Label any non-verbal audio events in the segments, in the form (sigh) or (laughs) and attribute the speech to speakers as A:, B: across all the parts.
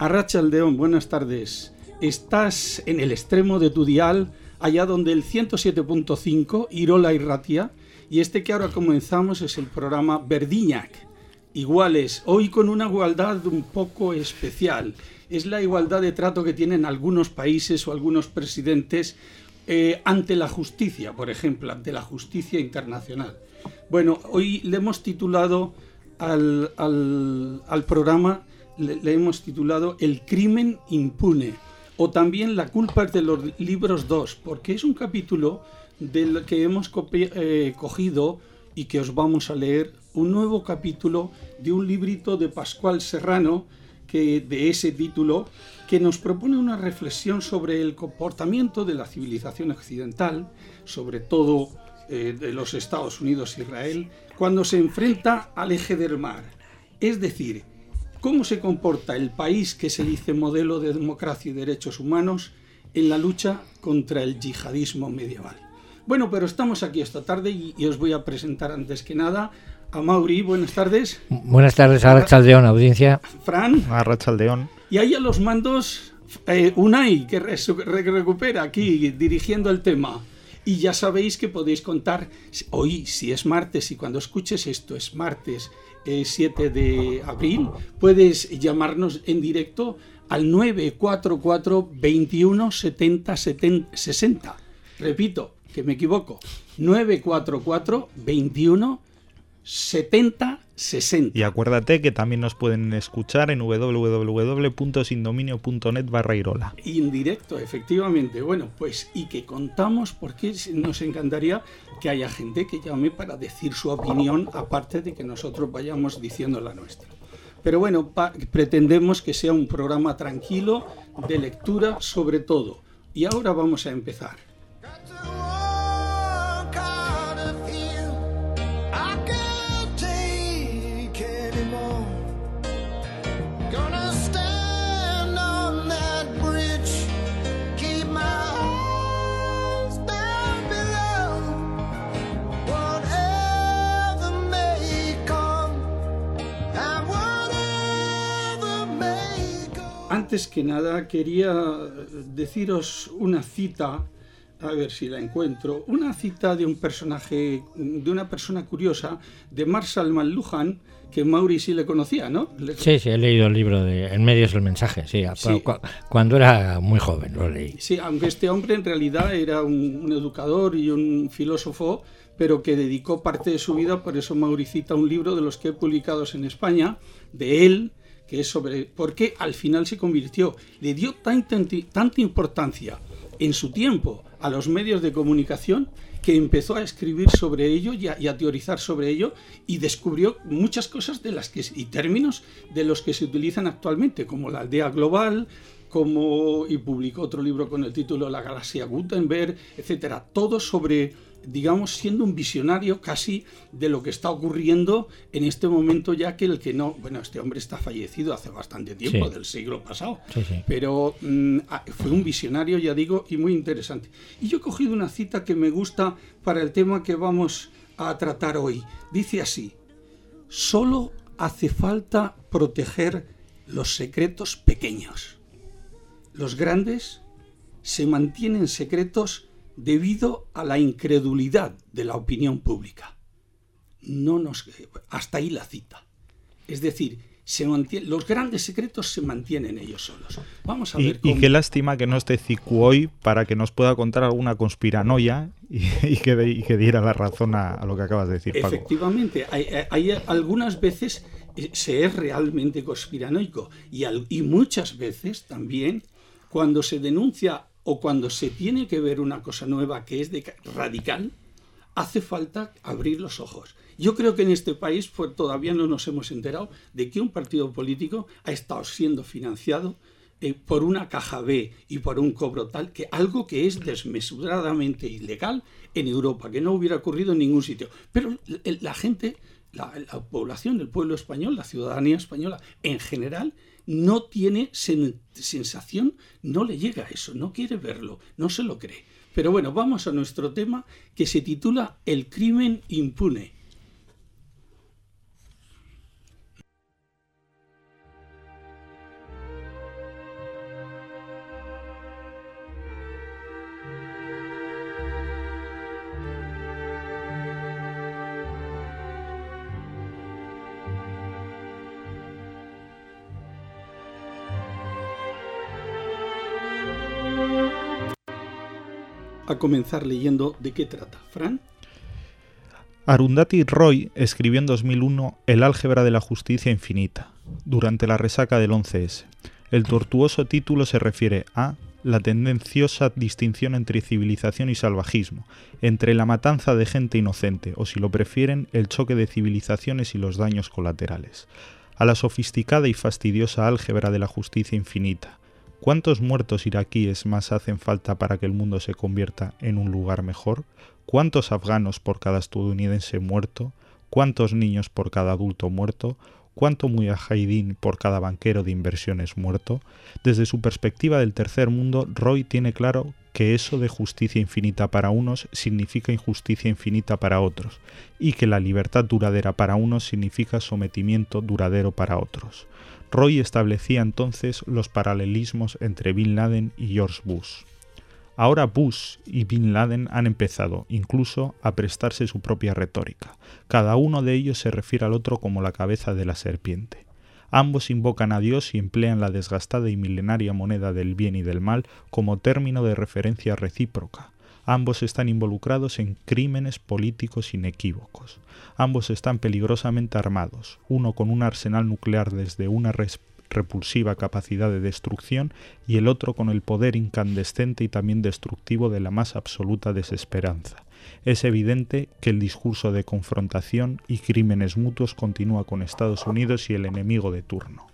A: Arracha Aldeón, buenas tardes. Estás en el extremo de tu dial, allá donde el 107.5, Irola y Ratia, y este que ahora comenzamos es el programa Verdiñac. Iguales, hoy con una igualdad un poco especial. Es la igualdad de trato que tienen algunos países o algunos presidentes eh, ante la justicia, por ejemplo, ante la justicia internacional. Bueno, hoy le hemos titulado al, al programa le, hemos titulado El crimen impune o también La culpa de los libros 2, porque es un capítulo del que hemos eh, cogido y que os vamos a leer un nuevo capítulo de un librito de Pascual Serrano, que de ese título, que nos propone una reflexión sobre el comportamiento de la civilización occidental, sobre todo eh, de los Estados Unidos e Israel, cuando se enfrenta al eje del mar. Es decir, cómo se comporta el país que se dice modelo de democracia y derechos humanos en la lucha contra el yihadismo medieval. Bueno, pero estamos aquí esta tarde y, os voy a presentar antes que nada a Mauri. Buenas tardes.
B: Buenas tardes, a Rachaldeón, audiencia.
A: Fran.
C: A Rachaldeón.
A: Y ahí a los mandos eh, Unai, que recupera aquí dirigiendo el tema. Y ya sabéis que podéis contar hoy, si es martes, y cuando escuches esto es martes 7 de abril, puedes llamarnos en directo al 944 21 70 60. Repito, que me equivoco. 944 21 70 60.
C: Y acuérdate que también nos pueden escuchar en www.sindominio.net barra Irola.
A: Indirecto, efectivamente. Bueno, pues y que contamos porque nos encantaría que haya gente que llame para decir su opinión, aparte de que nosotros vayamos diciendo la nuestra. Pero bueno, pretendemos que sea un programa tranquilo, de lectura sobre todo. Y ahora vamos a empezar. Antes que nada quería deciros una cita, a ver si la encuentro, una cita de un personaje, de una persona curiosa, de Marshall McLuhan, que Mauri sí le conocía, ¿no?
B: Sí, sí, he leído el libro de En medios del mensaje, sí, cuando era muy joven lo leí.
A: Sí, aunque este hombre en realidad era un, educador y un filósofo, pero que dedicó parte de su vida, por eso Mauri cita un libro de los que he publicados en España, de él, que es sobre por qué al final se convirtió, le dio tanta, tanta importancia en su tiempo a los medios de comunicación que empezó a escribir sobre ello y a, teorizar sobre ello y descubrió muchas cosas de las que y términos de los que se utilizan actualmente como la aldea global como y publicó otro libro con el título La galaxia Gutenberg etcétera. Todo sobre digamos, siendo un visionario casi de lo que está ocurriendo en este momento, ya que el que no, bueno, este hombre está fallecido hace bastante tiempo, del siglo pasado, pero mm, ah, fue un visionario, ya digo, y muy interesante. Y yo he cogido una cita que me gusta para el tema que vamos a tratar hoy. Dice así, solo hace falta proteger los secretos pequeños. Los grandes se mantienen secretos debido a la incredulidad de la opinión pública. No nos, hasta ahí la cita. Es decir, se los grandes secretos se mantienen ellos solos. Vamos a ver
C: y, qué lástima que no esté Cicu hoy para que nos pueda contar alguna conspiranoia y, que, diera la razón a, lo que acabas de decir.
A: Efectivamente, hay, algunas veces eh, se es realmente conspiranoico y, y muchas veces también cuando se denuncia o cuando se tiene que ver una cosa nueva que es de radical, hace falta abrir los ojos. Yo creo que en este país pues, todavía no nos hemos enterado de que un partido político ha estado siendo financiado eh, por una caja B y por un cobro tal, que algo que es desmesuradamente ilegal en Europa, que no hubiera ocurrido en ningún sitio. Pero la gente, la, la población, el pueblo español, la ciudadanía española en general, no tiene sensación, no le llega a eso, no quiere verlo, no se lo cree. Pero bueno, vamos a nuestro tema que se titula El crimen impune. A comenzar leyendo de qué trata. Fran.
C: Arundhati Roy escribió en 2001 El álgebra de la justicia infinita, durante la resaca del 11S. El tortuoso título se refiere a la tendenciosa distinción entre civilización y salvajismo, entre la matanza de gente inocente, o si lo prefieren, el choque de civilizaciones y los daños colaterales, a la sofisticada y fastidiosa álgebra de la justicia infinita. ¿Cuántos muertos iraquíes más hacen falta para que el mundo se convierta en un lugar mejor? ¿Cuántos afganos por cada estadounidense muerto? ¿Cuántos niños por cada adulto muerto? cuánto mujahidín por cada banquero de inversiones muerto, desde su perspectiva del tercer mundo, Roy tiene claro que eso de justicia infinita para unos significa injusticia infinita para otros, y que la libertad duradera para unos significa sometimiento duradero para otros. Roy establecía entonces los paralelismos entre Bin Laden y George Bush. Ahora Bush y Bin Laden han empezado, incluso, a prestarse su propia retórica. Cada uno de ellos se refiere al otro como la cabeza de la serpiente. Ambos invocan a Dios y emplean la desgastada y milenaria moneda del bien y del mal como término de referencia recíproca. Ambos están involucrados en crímenes políticos inequívocos. Ambos están peligrosamente armados, uno con un arsenal nuclear desde una repulsiva capacidad de destrucción y el otro con el poder incandescente y también destructivo de la más absoluta desesperanza. Es evidente que el discurso de confrontación y crímenes mutuos continúa con Estados Unidos y el enemigo de turno.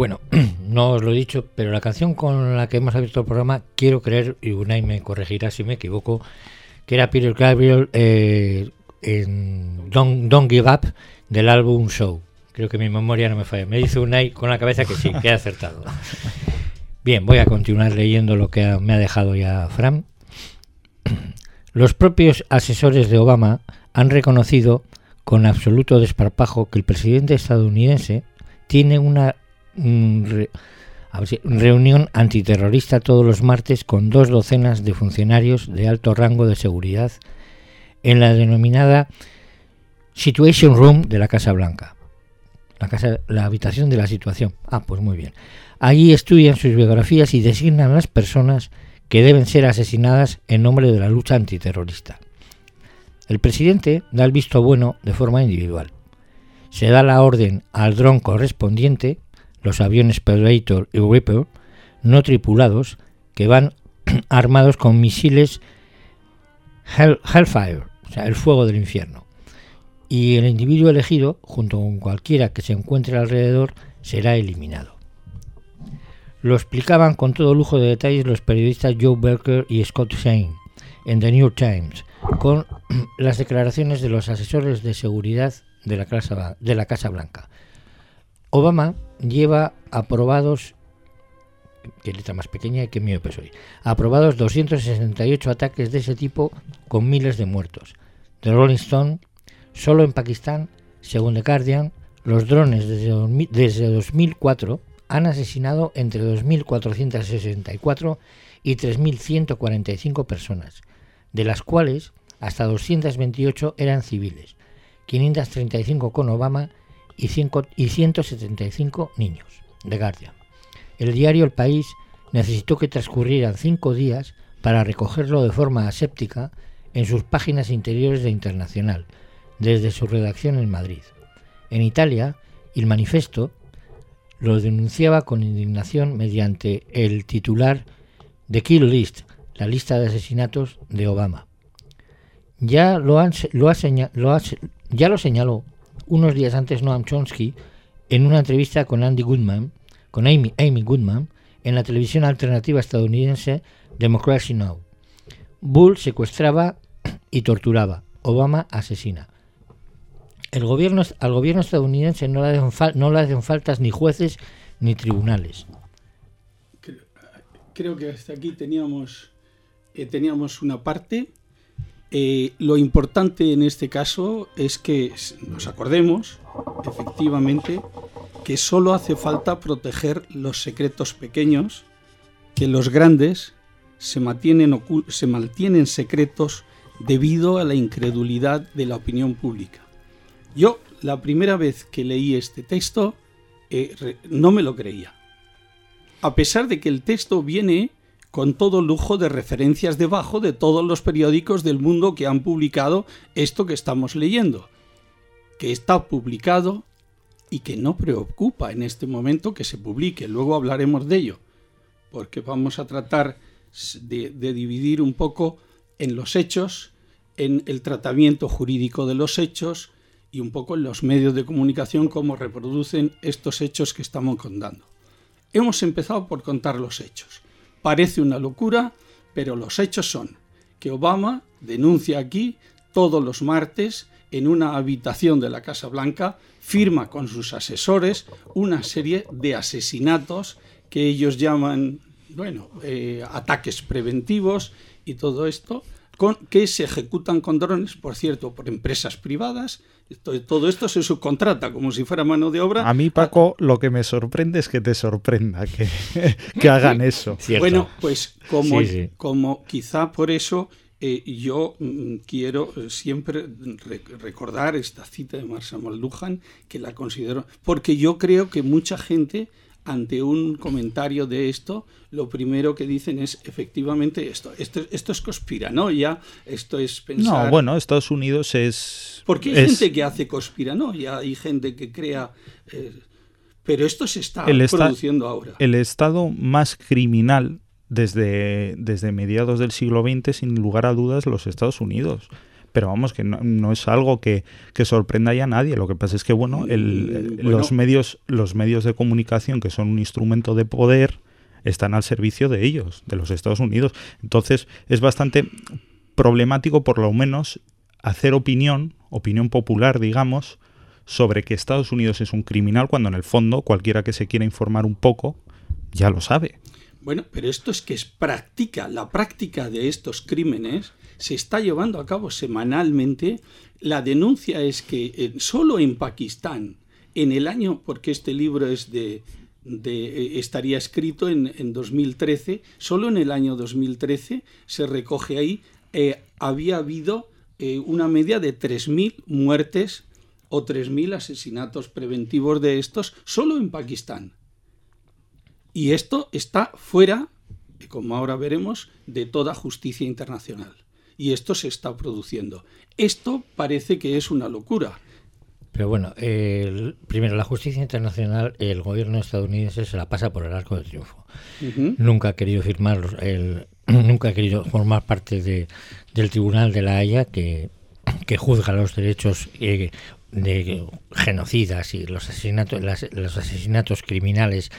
B: Bueno, (clears throat) no os lo he dicho, pero la canción con la que hemos abierto el programa, quiero creer, y Unai me corregirá si me equivoco, que era Peter Gabriel eh, en Don't, Give Up del álbum Show. Creo que mi memoria no me falla. Me dice Unai con la cabeza que sí, que he acertado. (laughs) Bien, voy a continuar leyendo lo que me ha dejado ya Fran. Los propios asesores de Obama han reconocido con absoluto desparpajo que el presidente estadounidense tiene una reunión antiterrorista todos los martes con dos docenas de funcionarios de alto rango de seguridad en la denominada Situation Room de la Casa Blanca. La, casa, la habitación de la situación. Ah, pues muy bien. Allí estudian sus biografías y designan las personas que deben ser asesinadas en nombre de la lucha antiterrorista. El presidente da el visto bueno de forma individual. Se da la orden al dron correspondiente los aviones Predator y Reaper no tripulados que van (clears throat) armados con misiles Hellfire, o sea, el fuego del infierno. Y el individuo elegido, junto con cualquiera que se encuentre alrededor, será eliminado. Lo explicaban con todo lujo de detalles los periodistas Joe Berker y Scott Shane en The New York Times, con (clears throat) las declaraciones de los asesores de seguridad de la Casa, de la Casa Blanca. Obama lleva aprobados, que letra más pequeña que mío soy, aprobados 268 ataques de ese tipo con miles de muertos. The Rolling Stone, solo en Pakistán, según The Guardian, los drones desde 2004 han asesinado entre 2.464 y 3.145 personas, de las cuales hasta 228 eran civiles, 535 con Obama y, 175 niños. de Guardian. El diario El País necesitó que transcurrieran cinco días para recogerlo de forma aséptica en sus páginas interiores de Internacional, desde su redacción en Madrid. En Italia, el manifesto lo denunciaba con indignación mediante el titular The Kill List, la lista de asesinatos de Obama. Ya lo, han, lo ya lo señaló unos días antes Noam Chomsky en una entrevista con Andy Goodman, con Amy, Amy Goodman, en la televisión alternativa estadounidense Democracy Now! Bull secuestraba y torturaba. Obama asesina. El gobierno, al gobierno estadounidense no le, hacen no faltas ni jueces ni tribunales.
A: Creo que hasta aquí teníamos, eh, teníamos una parte eh, lo importante en este caso es que nos acordemos, efectivamente, que solo hace falta proteger los secretos pequeños, que los grandes se mantienen, se mantienen secretos debido a la incredulidad de la opinión pública. Yo, la primera vez que leí este texto, eh, no me lo creía. A pesar de que el texto viene con todo lujo de referencias debajo de todos los periódicos del mundo que han publicado esto que estamos leyendo, que está publicado y que no preocupa en este momento que se publique. Luego hablaremos de ello, porque vamos a tratar de, de dividir un poco en los hechos, en el tratamiento jurídico de los hechos y un poco en los medios de comunicación cómo reproducen estos hechos que estamos contando. Hemos empezado por contar los hechos. Parece una locura, pero los hechos son que Obama denuncia aquí todos los martes en una habitación de la Casa Blanca, firma con sus asesores una serie de asesinatos que ellos llaman, bueno, eh, ataques preventivos y todo esto, que se ejecutan con drones, por cierto, por empresas privadas. todo esto se subcontrata como si fuera mano de obra.
C: A mí, Paco, lo que me sorprende es que te sorprenda que, (laughs) que hagan (laughs) eso.
A: Bueno, pues como, como quizá por eso eh, yo mm, quiero siempre recordar esta cita de Marshall McLuhan, que la considero, porque yo creo que mucha gente ante un comentario de esto, lo primero que dicen es efectivamente esto, esto, esto es conspiranoia, esto es pensar...
C: No, bueno, Estados Unidos es...
A: Porque hay gente que hace conspiranoia, hay gente que crea... Eh, pero esto se está produciendo ahora.
C: El Estado más criminal desde, desde mediados del siglo XX, sin lugar a dudas, los Estados Unidos pero vamos, que no, es algo que, sorprenda ya a nadie. Lo que pasa es que, bueno, el, mm, los, medios, los medios de comunicación, que son un instrumento de poder, están al servicio de ellos, de los Estados Unidos. Entonces, es bastante problemático, por lo menos, hacer opinión, opinión popular, digamos, sobre que Estados Unidos es un criminal, cuando en el fondo cualquiera que se quiera informar un poco ya lo sabe.
A: Bueno, pero esto es que es práctica, la práctica de estos crímenes se está llevando a cabo semanalmente. La denuncia es que solo en Pakistán, en el año, porque este libro es de, de estaría escrito en, en, 2013, solo en el año 2013 se recoge ahí, eh, había habido eh, una media de 3.000 muertes o 3.000 asesinatos preventivos de estos solo en Pakistán. Y esto está fuera, como ahora veremos, de toda justicia internacional. Y esto se está produciendo. Esto parece que es una locura.
B: Pero bueno, primero, la justicia internacional, el gobierno estadounidense se la pasa por el arco de triunfo. Nunca ha querido firmar, el, (clears throat) nunca ha querido formar parte de, del Tribunal de la Haya que, (clears throat) que juzga los derechos eh, de genocidas y los asesinatos, los asesinatos criminales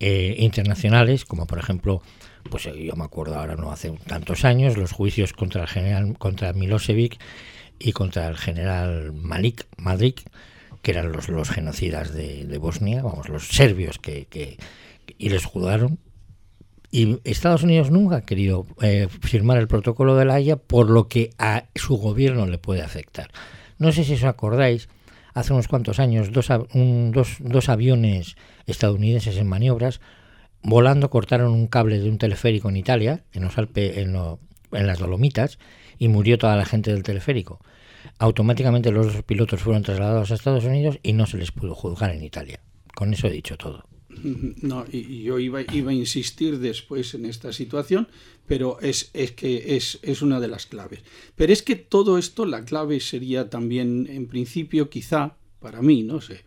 B: eh, internacionales, como por ejemplo, pues eh, yo me acuerdo ahora no hace tantos años, los juicios contra el general, contra Milosevic y contra el general Malik, Madrik, que eran los, los genocidas de, Bosnia, vamos, los serbios que, que, y les juzgaron. Y Estados Unidos nunca ha querido eh, firmar el protocolo de la Haya por lo que a su gobierno le puede afectar. No sé si os acordáis, hace unos cuantos años, dos, dos, dos aviones estadounidenses en maniobras, volando cortaron un cable de un teleférico en Italia, en, los Alpes, en, en las Dolomitas, y murió toda la gente del teleférico. Automáticamente los dos pilotos fueron trasladados a Estados Unidos y no se les pudo juzgar en Italia. Con eso he dicho todo. (laughs)
A: No, y yo iba, iba a insistir después en esta situación, pero es, es que es, es, una de las claves. Pero es que todo esto, la clave sería también, en principio, quizá, para mí, no sé,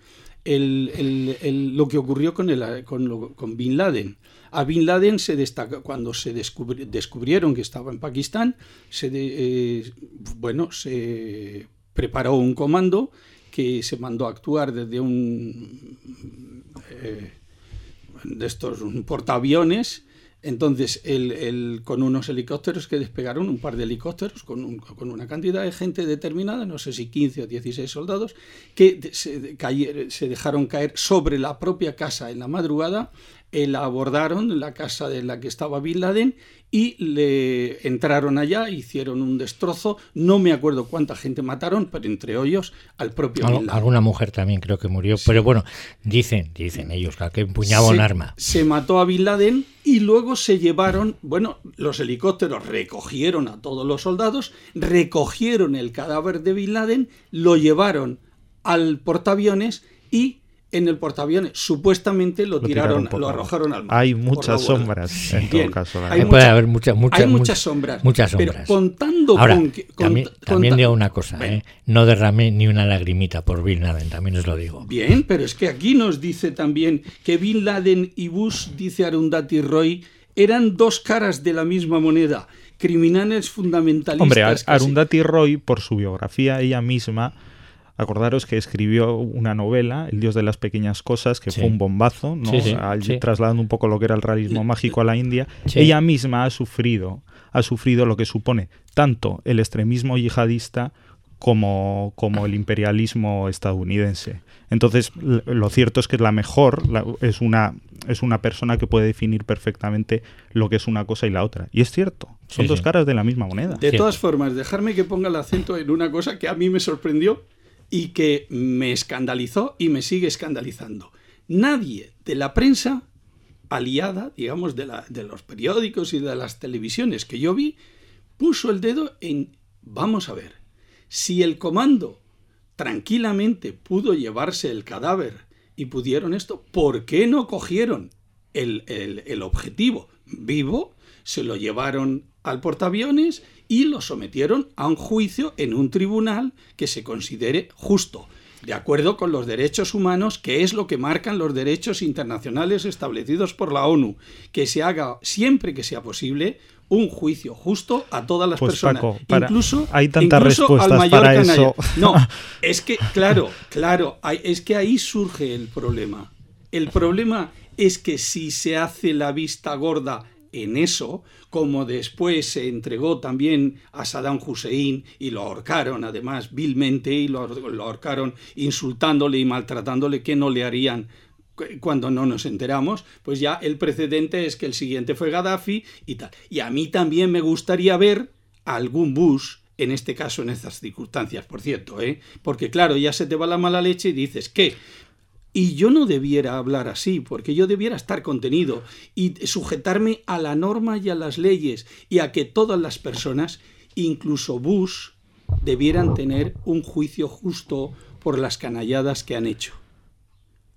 A: el, lo que ocurrió con, el, con, con, Bin Laden. A Bin Laden se destaca cuando se descubrieron que estaba en Pakistán, se eh, bueno, se preparó un comando que se mandó a actuar desde un eh, de estos un portaaviones entonces, el, con unos helicópteros que despegaron, un par de helicópteros, con, con, una cantidad de gente determinada, no sé si 15 o 16 soldados, que se, se, dejaron caer sobre la propia casa en la madrugada eh, la abordaron la casa de la que estaba Bin Laden y le entraron allá, hicieron un destrozo. No me acuerdo cuánta gente mataron, pero entre ellos al propio Bin Laden.
B: Alguna mujer también creo que murió, pero bueno, dicen, dicen ellos que empuñaba un arma.
A: Se mató a Bin Laden y luego se llevaron, bueno, los helicópteros recogieron a todos los soldados, recogieron el cadáver de Bin Laden, lo llevaron al portaaviones y en el portaaviones. Supuestamente lo, tiraron, lo arrojaron al mar.
C: Hay muchas sombras en todo caso.
B: Hay, puede haber muchas, muchas,
A: hay muchas sombras.
B: Muchas sombras.
A: Pero contando
B: Ahora,
A: con que.
B: también, también digo una cosa, ¿eh? no derramé ni una lagrimita por Bin Laden, también os lo digo.
A: Bien, pero es que aquí nos dice también que Bin Laden y Bush, dice Arundhati Roy, eran dos caras de la misma moneda. Criminales fundamentalistas.
C: Hombre, Arundhati Roy, por su biografía, ella misma Acordaros que escribió una novela, El Dios de las Pequeñas Cosas, que fue un bombazo, ¿no? trasladando un poco lo que era el realismo mágico a la India. Ella misma ha sufrido, ha sufrido lo que supone tanto el extremismo yihadista como, como el imperialismo estadounidense. Entonces, lo cierto es que la mejor es, una, es una persona que puede definir perfectamente lo que es una cosa y la otra. Y es cierto, son dos caras de la misma moneda.
A: De todas formas, dejarme que ponga el acento en una cosa que a mí me sorprendió y que me escandalizó y me sigue escandalizando. Nadie de la prensa aliada, digamos, de, la, de los periódicos y de las televisiones que yo vi, puso el dedo en, vamos a ver, si el comando tranquilamente pudo llevarse el cadáver y pudieron esto, ¿por qué no cogieron el, el, el objetivo vivo, se lo llevaron al portaaviones y lo sometieron a un juicio en un tribunal que se considere justo, de acuerdo con los derechos humanos, que es lo que marcan los derechos internacionales establecidos por la ONU, que se haga siempre que sea posible un juicio justo a todas las
C: pues,
A: personas,
C: para,
A: incluso,
C: hay tantas
A: incluso
C: respuestas
A: al mayor
C: para
A: canalla.
C: eso.
A: No, (laughs) es que claro, claro, hay- es que ahí surge el problema. El problema es que si se hace la vista gorda en eso, como después se entregó también a Saddam Hussein y lo ahorcaron además vilmente y lo, ahorcaron insultándole y maltratándole, que no le harían cu- cuando no nos enteramos, pues ya el precedente es que el siguiente fue Gaddafi y tal. Y a mí también me gustaría ver algún Bush, en este caso en estas circunstancias, por cierto, ¿eh? porque claro, ya se te va la mala leche y dices que y yo no debiera hablar así, porque yo debiera estar contenido y sujetarme a la norma y a las leyes y a que todas las personas, incluso Bush, debieran tener un juicio justo por las canalladas que han hecho.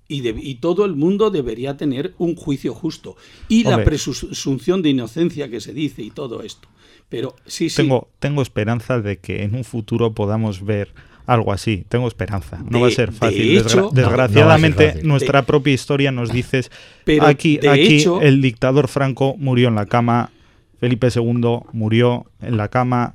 A: Y, de- y todo el mundo debería tener un juicio justo. Y la presunción de inocencia que se dice y todo esto. Pero sí, sí.
C: Tengo, tengo esperanza de que en un futuro podamos ver algo así. Tengo esperanza. No
A: De-
C: va a ser
A: de
C: fácil.
A: hecho-
C: Desgra-
A: no
C: desgraciadamente,
B: fácil.
C: nuestra propia historia nos dice
A: Pero,
C: aquí, aquí
A: hecho-
C: el dictador Franco murió en la cama, Felipe II murió en la cama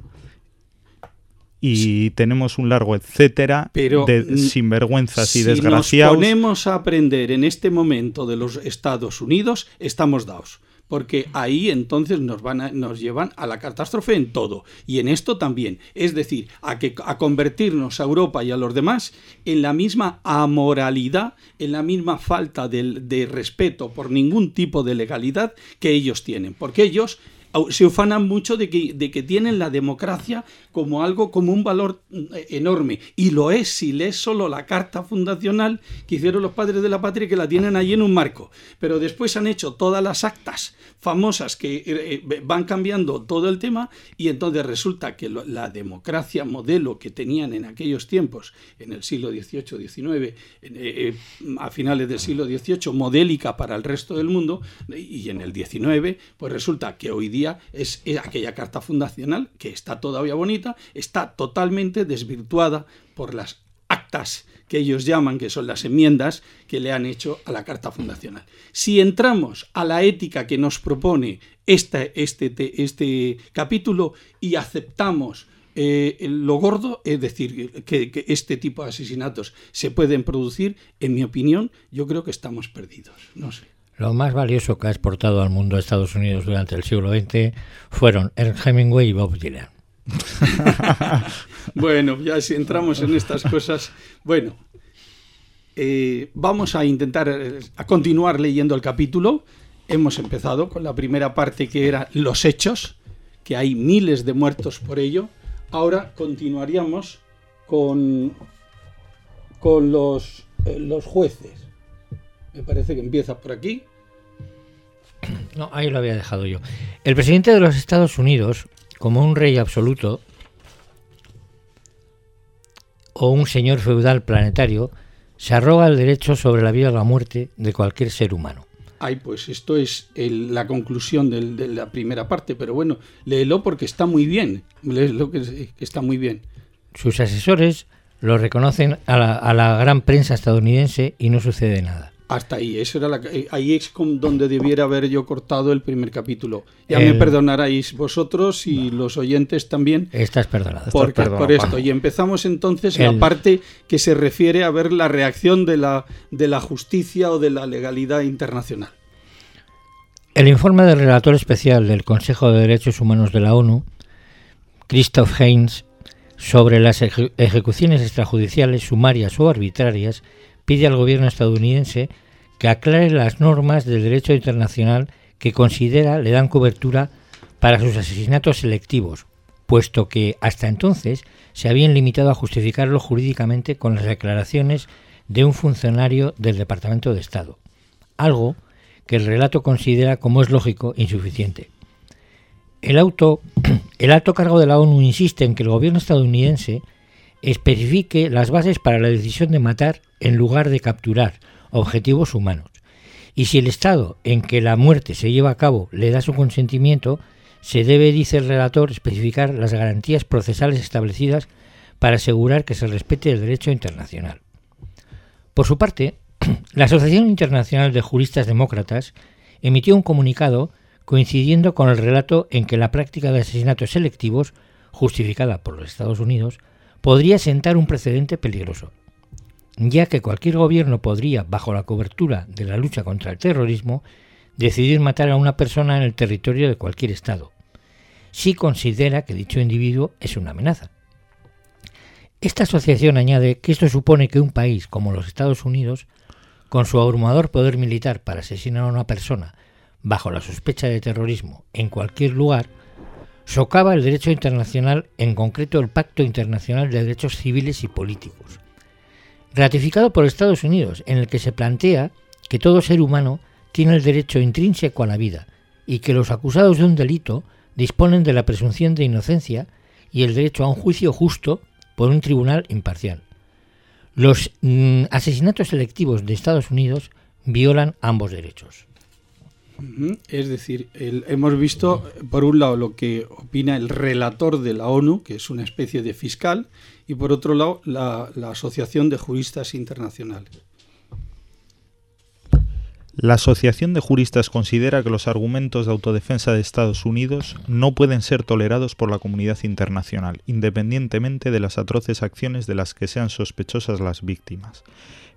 C: y tenemos un largo etcétera
A: Pero,
C: de sinvergüenzas y
A: si
C: desgraciados.
A: nos ponemos a aprender en este momento de los Estados Unidos, estamos dados. Porque ahí entonces nos, van a- nos llevan a la catástrofe en todo. Y en esto también. Es decir, a, que, a convertirnos a Europa y a los demás en la misma amoralidad, en la misma falta del- de respeto por ningún tipo de legalidad que ellos tienen. Porque ellos se ufanan mucho de que, tienen la democracia como algo, como un valor mm, enorme. Y lo es si lees solo la carta fundacional que hicieron los padres de la patria que la tienen allí en un marco. Pero después han hecho todas las actas famosas que eh, eh, van cambiando todo el tema y entonces resulta que la democracia modelo que tenían en aquellos tiempos, en el siglo XVIII, XIX, eh, eh, a finales del siglo XVIII, modélica para el resto del mundo, y en el XIX, pues resulta que hoy día es, aquella carta fundacional que está todavía bonita, está totalmente desvirtuada por las actas que ellos llaman, que son las enmiendas que le han hecho a la Carta Fundacional. Si entramos a la ética que nos propone este, te- este capítulo y aceptamos eh, lo gordo, es decir, que este tipo de asesinatos se pueden producir, en mi opinión, yo creo que estamos perdidos. No sé.
B: Lo más valioso que ha exportado al mundo Estados Unidos durante el siglo XX fueron Ernest Hemingway y Bob Dylan. (laughs)
A: Bueno, ya si entramos en estas cosas, bueno, eh, vamos a intentar eh, a continuar leyendo el capítulo. Hemos empezado con la primera parte que era los hechos, que hay miles de muertos por ello. Ahora continuaríamos con, con los, eh, los jueces. Me parece que empieza por aquí.
B: No, ahí lo había dejado yo. El presidente de los Estados Unidos, como un rey absoluto o un señor feudal planetario, se arroga el derecho sobre la vida o la muerte de cualquier ser humano.
A: Ay, pues esto es el- la conclusión del- de la primera parte, pero bueno, léelo porque está muy bien. Léelo que está muy bien.
B: Sus asesores lo reconocen a la, a la gran prensa estadounidense y no sucede nada.
A: Hasta ahí, eso era la, eh, ahí es con donde debiera haber yo cortado el primer capítulo. Ya
B: El-
A: me perdonaréis vosotros y los oyentes también
B: Estás perdonado.
A: por,
C: perdonado,
A: por esto. Y empezamos entonces
B: El-
A: la parte que se refiere a ver la reacción de la, de la justicia o de la legalidad internacional.
B: El informe del relator especial del Consejo de Derechos Humanos de la ONU, Christoph Heinz, sobre las eje- ejecuciones extrajudiciales sumarias o arbitrarias, pide al gobierno estadounidense que aclare las normas del derecho internacional que considera le dan cobertura para sus asesinatos selectivos, puesto que hasta entonces se habían limitado a justificarlo jurídicamente con las declaraciones de un funcionario del Departamento de Estado, algo que el relato considera, como es lógico, insuficiente. El, (clears throat) el alto cargo de la ONU insiste en que el gobierno estadounidense especifique las bases para la decisión de matar en lugar de capturar objetivos humanos. Y si el estado en que la muerte se lleva a cabo le da su consentimiento, se debe, dice el relator, especificar las garantías procesales establecidas para asegurar que se respete el derecho internacional. Por su parte, (clears throat) la Asociación Internacional de Juristas Demócratas emitió un comunicado coincidiendo con el relato en que la práctica de asesinatos selectivos, justificada por los Estados Unidos, podría sentar un precedente peligroso, ya que cualquier gobierno podría, bajo la cobertura de la lucha contra el terrorismo, decidir matar a una persona en el territorio de cualquier Estado, si considera que dicho individuo es una amenaza. Esta asociación añade que esto supone que un país como los Estados Unidos, con su abrumador poder militar para asesinar a una persona bajo la sospecha de terrorismo en cualquier lugar, socava el derecho internacional, en concreto el Pacto Internacional de Derechos Civiles y Políticos, ratificado por Estados Unidos, en el que se plantea que todo ser humano tiene el derecho intrínseco a la vida y que los acusados de un delito disponen de la presunción de inocencia y el derecho a un juicio justo por un tribunal imparcial. Los mm, asesinatos selectivos de Estados Unidos violan ambos derechos.
A: Es decir, hemos visto, por un lado, lo que opina el relator de la ONU, que es una especie de fiscal, y por otro lado, la, la Asociación de Juristas Internacionales.
C: La Asociación de Juristas considera que los argumentos de autodefensa de Estados Unidos no pueden ser tolerados por la comunidad internacional, independientemente de las atroces acciones de las que sean sospechosas las víctimas.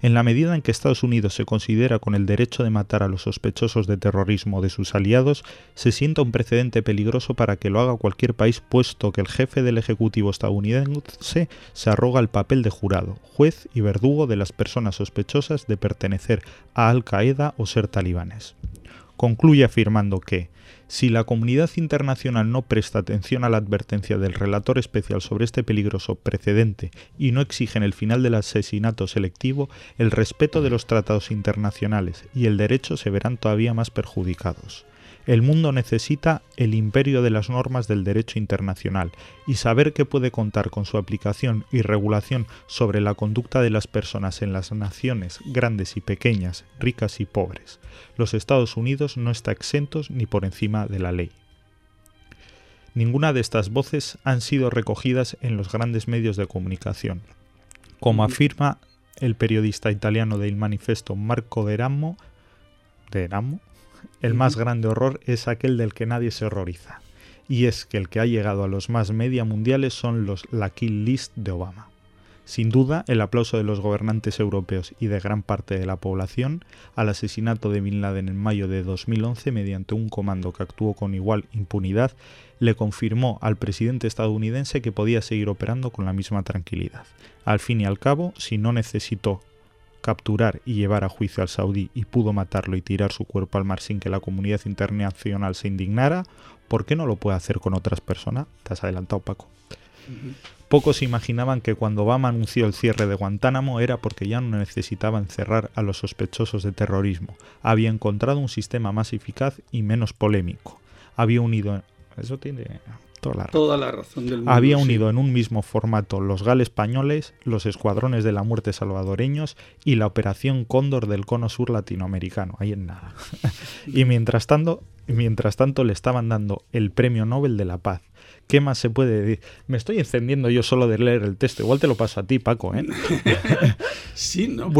C: En la medida en que Estados Unidos se considera con el derecho de matar a los sospechosos de terrorismo de sus aliados, se sienta un precedente peligroso para que lo haga cualquier país, puesto que el jefe del Ejecutivo estadounidense se arroga el papel de jurado, juez y verdugo de las personas sospechosas de pertenecer a Al Qaeda o ser talibanes. Concluye afirmando que, si la comunidad internacional no presta atención a la advertencia del relator especial sobre este peligroso precedente y no exigen el final del asesinato selectivo, el respeto de los tratados internacionales y el derecho se verán todavía más perjudicados. El mundo necesita el imperio de las normas del derecho internacional y saber que puede contar con su aplicación y regulación sobre la conducta de las personas en las naciones grandes y pequeñas, ricas y pobres. Los Estados Unidos no está exentos ni por encima de la ley. Ninguna de estas voces han sido recogidas en los grandes medios de comunicación. Como afirma el periodista italiano del Manifesto Marco Deramo, Deramo el más grande horror es aquel del que nadie se horroriza. Y es que el que ha llegado a los más media mundiales son los la kill list de Obama. Sin duda, el aplauso de los gobernantes europeos y de gran parte de la población al asesinato de Bin Laden en mayo de 2011 mediante un comando que actuó con igual impunidad le confirmó al presidente estadounidense que podía seguir operando con la misma tranquilidad. Al fin y al cabo, si no necesitó capturar y llevar a juicio al saudí y pudo matarlo y tirar su cuerpo al mar sin que la comunidad internacional se indignara, ¿por qué no lo puede hacer con otras personas? Te has adelantado, Paco. Pocos imaginaban que cuando Obama anunció el cierre de Guantánamo era porque ya no necesitaba encerrar a los sospechosos de terrorismo. Había encontrado un sistema más eficaz y menos polémico. Había unido... Eso tiene
A: toda la, razón del mundo.
C: Había unido en un mismo formato los GAL españoles, los escuadrones de la muerte salvadoreños y la operación Cóndor del Cono Sur latinoamericano. Ahí en nada. (laughs) y mientras tanto, mientras tanto le estaban dando el Premio Nobel de la Paz. ¿Qué más se puede decir? Me estoy encendiendo yo solo de leer el texto. Igual te lo paso a ti, Paco. ¿eh? (laughs)
A: sí, ¿no?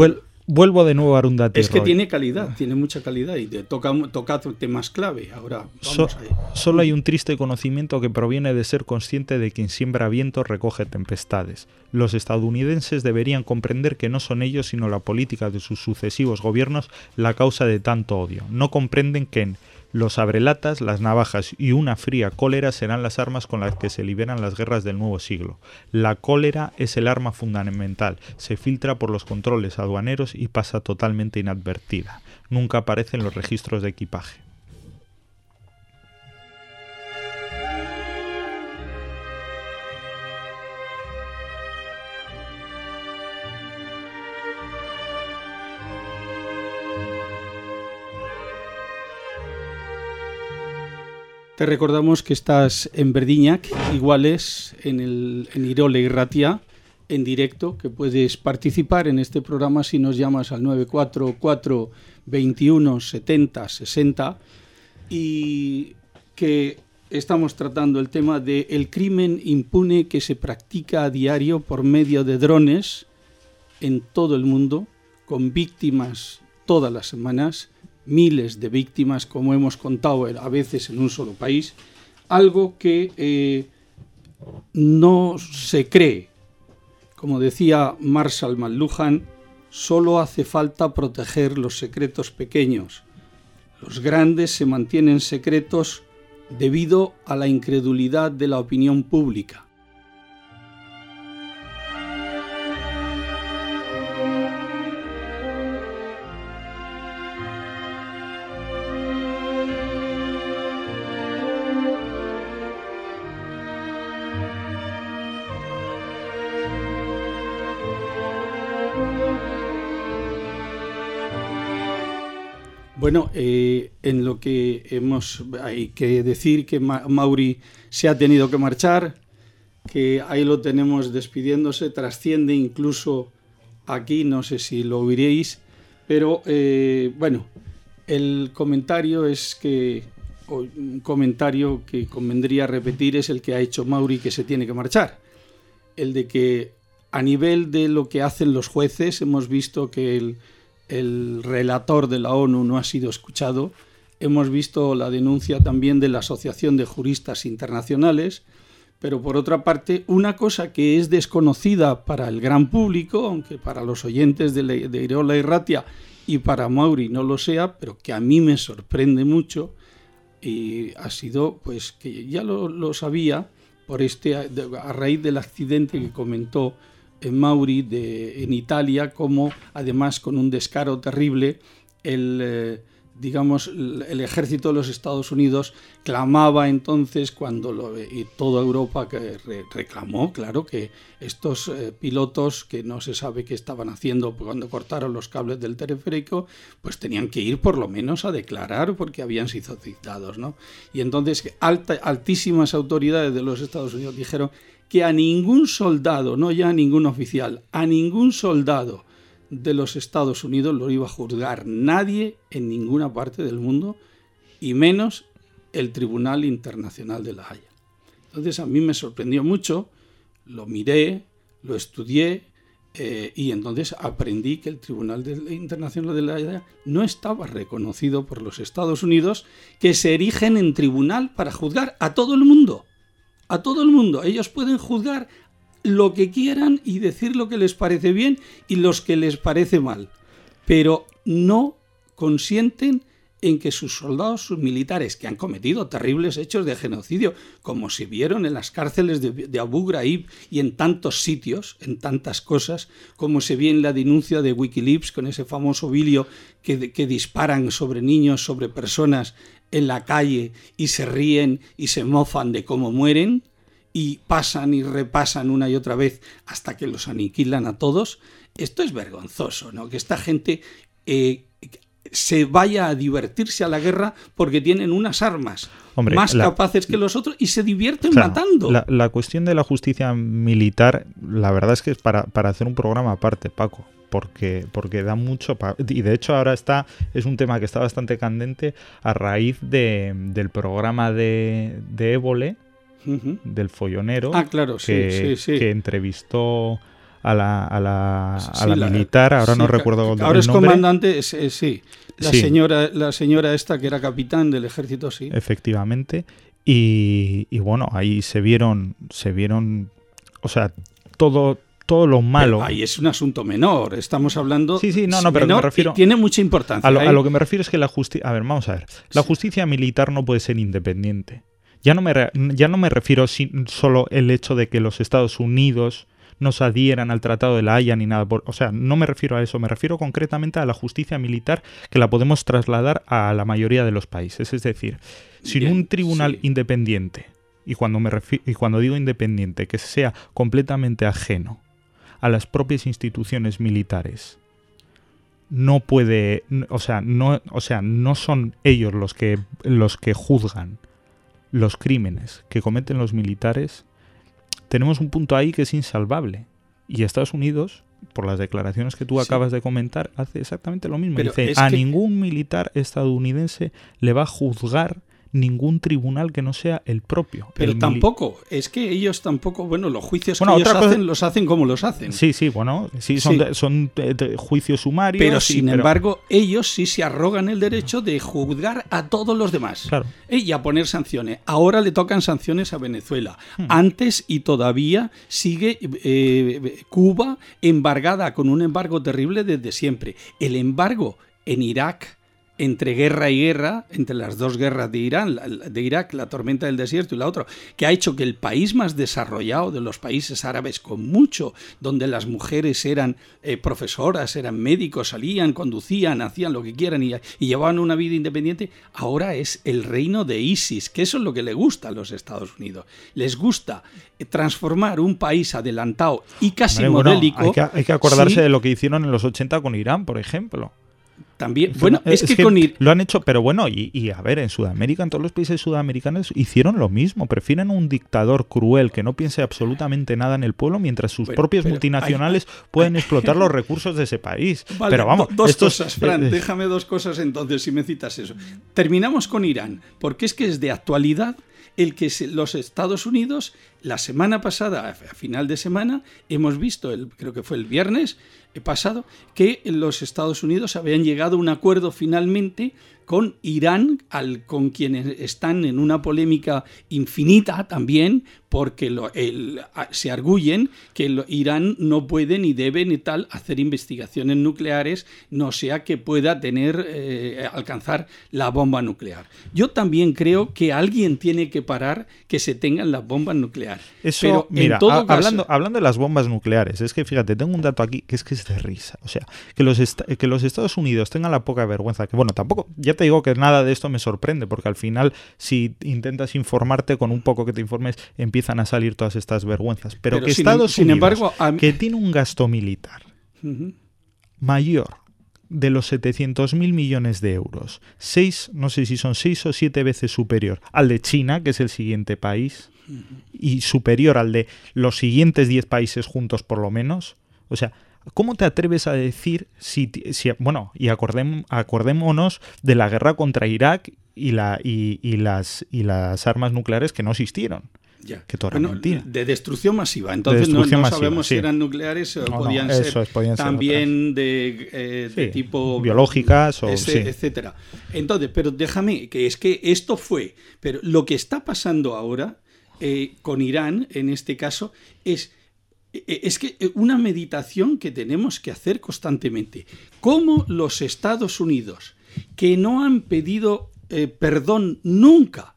C: Vuelvo de nuevo a Arundhati.
A: Es que tiene calidad, tiene mucha calidad y te toca, toca temas clave. Ahora, vamos
C: Solo hay un triste conocimiento que proviene de ser consciente de quien siembra viento recoge tempestades. Los estadounidenses deberían comprender que no son ellos, sino la política de sus sucesivos gobiernos, la causa de tanto odio. No comprenden que en los abrelatas, las navajas y una fría cólera serán las armas con las que se liberan las guerras del nuevo siglo. La cólera es el arma fundamental, se filtra por los controles aduaneros y pasa totalmente inadvertida. Nunca aparece en los registros de equipaje.
A: Te recordamos que estás en Verdiñac, iguales en, en Irole y Ratia, en directo, que puedes participar en este programa si nos llamas al 944 21 70 60 y que estamos tratando el tema del el crimen impune que se practica a diario por medio de drones en todo el mundo, con víctimas todas las semanas miles de víctimas, como hemos contado a veces en un solo país, algo que eh, no se cree. Como decía Marshall McLuhan, solo hace falta proteger los secretos pequeños. Los grandes se mantienen secretos debido a la incredulidad de la opinión pública. Bueno, eh, en lo que hemos, hay que decir que Mauri se ha tenido que marchar, que ahí lo tenemos despidiéndose, trasciende incluso aquí, no sé si lo oiréis, pero eh, bueno, el comentario es que, un comentario que convendría repetir es el que ha hecho Mauri que se tiene que marchar, el de que a nivel de lo que hacen los jueces hemos visto que el el relator de la ONU no ha sido escuchado. Hemos visto la denuncia también de la Asociación de Juristas Internacionales, pero por otra parte, una cosa que es desconocida para el gran público, aunque para los oyentes de, Irola y Ratia y para Mauri no lo sea, pero que a mí me sorprende mucho, y ha sido pues que ya lo, lo sabía por este a raíz del accidente que comentó en Mauri de, en Italia, como además con un descaro terrible el, eh, digamos, el ejército de los Estados Unidos clamaba entonces cuando lo, y toda Europa que reclamó, claro, que estos eh, pilotos que no se sabe qué estaban haciendo cuando cortaron los cables del teleférico, pues tenían que ir por lo menos a declarar porque habían sido citados, ¿no? Y entonces altísimas autoridades de los Estados Unidos dijeron que a ningún soldado, no ya a ningún oficial, a ningún soldado de los Estados Unidos lo iba a juzgar nadie en ninguna parte del mundo y menos el Tribunal Internacional de la Haya. Entonces a mí me sorprendió mucho, lo miré, lo estudié eh, y entonces aprendí que el Tribunal Internacional de la Haya no estaba reconocido por los Estados Unidos que se erigen en tribunal para juzgar a todo el mundo a todo el mundo. Ellos pueden juzgar lo que quieran y decir lo que les parece bien y los que les parece mal, pero no consienten en que sus soldados, sus militares, que han cometido terribles hechos de genocidio, como se vieron en las cárceles de, Abu Ghraib y en tantos sitios, en tantas cosas, como se ve en la denuncia de Wikileaks con ese famoso vídeo que, que disparan sobre niños, sobre personas en la calle y se ríen y se mofan de cómo mueren y pasan y repasan una y otra vez hasta que los aniquilan a todos. Esto es vergonzoso, ¿no? Que esta gente eh, se vaya a divertirse a la guerra porque tienen unas armas más capaces que los otros y se divierten matando.
C: La, cuestión de la justicia militar, la verdad es que es para, hacer un programa aparte, Paco. Porque, porque da mucho y de hecho ahora está es un tema que está bastante candente a raíz de, del programa de, de Évole del follonero
A: ah, claro,
C: que, que entrevistó a la, a la, a la, militar, ahora no recuerdo
A: Ahora es comandante, sí. La, Señora, la señora esta que era capitán del ejército, sí.
C: Efectivamente. Y, y bueno, ahí se vieron, se vieron, o sea, todo, todo lo malo.
A: ahí es un asunto menor. Estamos hablando.
C: Sí, sí, no, no, pero me refiero.
A: Tiene mucha importancia.
C: A lo, a lo, que me refiero es que la justicia. A ver, vamos a ver. La justicia militar no puede ser independiente. Ya no me, ya no me refiero solo el hecho de que los Estados Unidos no se adhieran al Tratado de la Haya ni nada. Por, o sea, no me refiero a eso, me refiero concretamente a la justicia militar que la podemos trasladar a la mayoría de los países. Es decir, sin un tribunal independiente, y cuando, me y cuando digo independiente, que sea completamente ajeno a las propias instituciones militares, no puede, o sea, no, o sea, no son ellos los que, los que juzgan los crímenes que cometen los militares, tenemos un punto ahí que es insalvable. Y Estados Unidos, por las declaraciones que tú acabas de comentar, hace exactamente lo mismo. Dice, a ningún militar estadounidense le va a juzgar ningún tribunal que no sea el propio.
A: Pero tampoco, es que ellos tampoco, bueno, los juicios que ellos hacen los hacen como los hacen.
C: Sí, sí, bueno, sí, son, son eh, juicios sumarios.
A: Pero sin embargo, ellos sí se arrogan el derecho de juzgar a todos los demás
C: claro.
A: y a poner sanciones. Ahora le tocan sanciones a Venezuela. Hmm. Antes y todavía sigue eh, Cuba embargada con un embargo terrible desde siempre. El embargo en Irak entre guerra y guerra, entre las dos guerras de Irán, de Irak, la tormenta del desierto y la otra, que ha hecho que el país más desarrollado de los países árabes con mucho, donde las mujeres eran eh, profesoras, eran médicos, salían, conducían, hacían lo que quieran y, llevaban una vida independiente, ahora es el reino de ISIS, que eso es lo que le gusta a los Estados Unidos. Les gusta eh, transformar un país adelantado y casi modélico.
C: hay, que, acordarse de lo que hicieron en los 80 con Irán, por ejemplo.
A: También, bueno, es, que, con
C: lo han hecho, pero bueno, y, a ver, en Sudamérica, en todos los países sudamericanos hicieron lo mismo. Prefieren un dictador cruel que no piense absolutamente nada en el pueblo, mientras sus propias multinacionales pueden explotar (laughs) los recursos de ese país. pero vamos,
A: dos cosas, Fran, déjame dos cosas entonces, si me citas eso. Terminamos con Irán, porque es que es de actualidad el que los Estados Unidos, la semana pasada, a final de semana, hemos visto, el, creo que fue el viernes, pasado que los Estados Unidos habían llegado a un acuerdo finalmente con Irán, al, con quienes están en una polémica infinita también, porque se arguyen que Irán no puede ni debe ni tal hacer investigaciones nucleares, no sea que pueda tener, eh, alcanzar la bomba nuclear. Yo también creo que alguien tiene que parar que se tengan las bombas nucleares.
C: Eso, mira, hablando, hablando de las bombas nucleares, es que fíjate, tengo un dato aquí que es que es de risa. O sea, que los, que los Estados Unidos tengan la poca vergüenza, que bueno, tampoco, ya te digo que nada de esto me sorprende, porque al final, si intentas informarte, con un poco que te informes, empieza a salir todas estas vergüenzas. Pero, que Estados Unidos, embargo, que tiene un gasto militar mayor de los 700 mil millones de euros, seis, no sé si son seis o siete veces superior al de China, que es el siguiente país, y superior al de los siguientes 10 países juntos por lo menos. O sea, ¿Cómo te atreves a decir si, si bueno, y acordémonos de la guerra contra Irak y, la, y, las, y las armas nucleares que no existieron?
A: Ya. de destrucción masiva. Entonces no, sabemos si eran nucleares o podían, ser también de, eh, tipo
C: biológicas o
A: etcétera. Entonces, pero déjame que es que esto fue, pero lo que está pasando ahora eh, con Irán en este caso es es que una meditación que tenemos que hacer constantemente. ¿Cómo los Estados Unidos que no han pedido eh, perdón nunca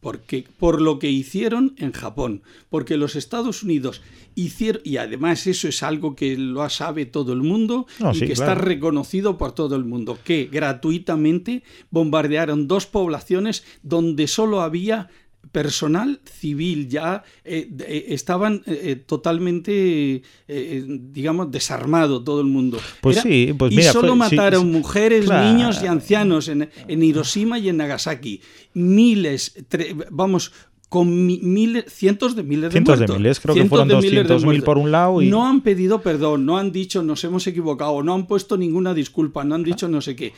A: porque, por lo que hicieron en Japón, porque los Estados Unidos hicieron, y además eso es algo que lo sabe todo el mundo
C: No,
A: y
C: sí,
A: que está reconocido por todo el mundo, que gratuitamente bombardearon dos poblaciones donde solo había personal civil ya eh, de- eh, estaban eh, eh, totalmente digamos desarmado todo el mundo
C: Pues sí, pues
A: y
C: mira,
A: solo
C: fue- sí,
A: mataron
C: sí.
A: mujeres
C: Claro.
A: niños y ancianos en, en Hiroshima y en Nagasaki miles tre- vamos con mi- miles, cientos de miles
C: Cientos
A: de
C: de
A: muertos.
C: miles, creo que
A: Cientos
C: fueron
A: de de
C: 200.000
A: muertos.
C: por un lado y-
A: No han pedido perdón, no han dicho nos hemos equivocado, no han puesto ninguna disculpa, no han dicho no sé qué.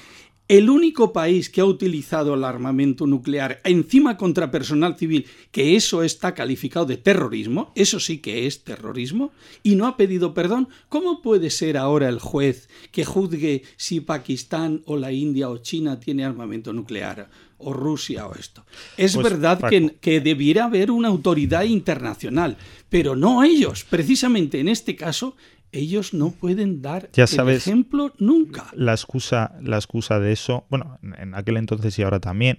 A: El único país que ha utilizado el armamento nuclear encima contra personal civil, que eso está calificado de terrorismo, eso sí que es terrorismo, y no ha pedido perdón, ¿cómo puede ser ahora el juez que juzgue si Pakistán o la India o China tiene armamento nuclear? o Rusia o esto. Es
C: Pues,
A: verdad que, que debiera haber una autoridad internacional, pero no ellos. Precisamente en este caso, ellos no pueden dar
C: Ya
A: el
C: sabes-
A: ejemplo nunca.
C: la excusa, la excusa de eso, bueno, en- en aquel entonces y ahora también,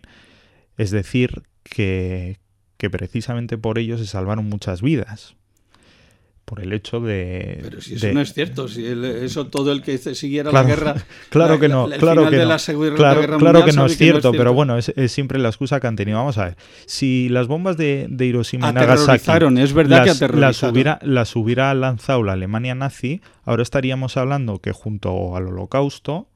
C: es decir que, que precisamente por ello se salvaron muchas vidas. Por el hecho de.
A: Pero si eso
C: de-
A: no es cierto, si el- eso todo el que siguiera
C: Claro,
A: la guerra. (laughs)
C: claro
A: la-
C: que no,
A: la- el
C: claro
A: final
C: que
A: de
C: no.
A: la Segunda
C: Claro,
A: Guerra
C: claro
A: Mundial
C: que no es cierto, pero
A: cierto.
C: bueno, es, es siempre la excusa que han tenido. Vamos a ver, si las bombas de, de Hiroshima y Nagasaki
A: es verdad que
C: las, hubiera, las hubiera lanzado la Alemania nazi, ahora estaríamos hablando que junto al holocausto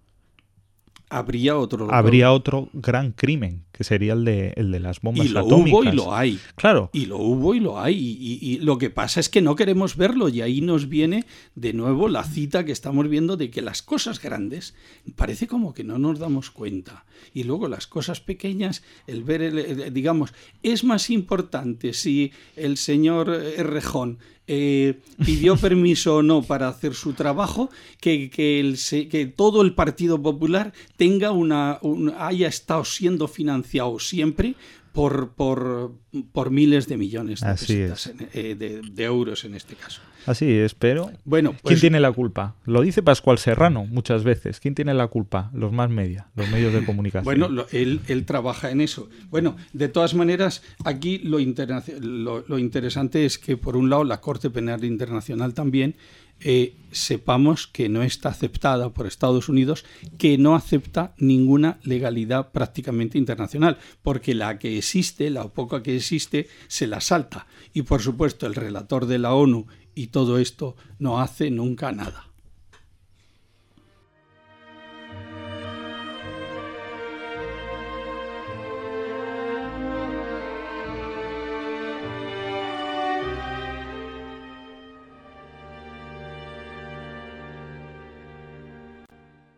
A: Habría otro.
C: habría otro gran crimen, que sería el de, el de las bombas
A: Y lo
C: atómicas.
A: hubo y lo hay.
C: Claro,
A: Y lo hubo y lo hay. Y, y- y lo que pasa es que no queremos verlo. Y ahí nos viene de nuevo la cita que estamos viendo de que las cosas grandes parece como que no nos damos cuenta. Y luego las cosas pequeñas, el ver, el- el- digamos, es más importante si el señor Errejón eh, pidió permiso o no para hacer su trabajo, que, que, el que todo el Partido Popular tenga una, un- haya estado siendo financiado siempre por, por, por miles de millones de,
C: Así
A: pesetas en- eh, de, de euros en este caso.
C: así es, pero
A: Bueno,
C: ¿quién
A: pues
C: tiene la culpa? Lo dice Pascual Serrano muchas veces. ¿Quién tiene la culpa? Los más media, los medios de comunicación.
A: Bueno, lo- él, él trabaja en eso. Bueno, de todas maneras, aquí lo, lo, lo interesante es que, por un lado, la Corte Penal Internacional también eh, sepamos que no está aceptada por Estados Unidos, que no acepta ninguna legalidad prácticamente internacional, porque la que existe, la poca que existe, se la salta. Y, por supuesto, el relator de la ONU y todo esto no hace nunca nada.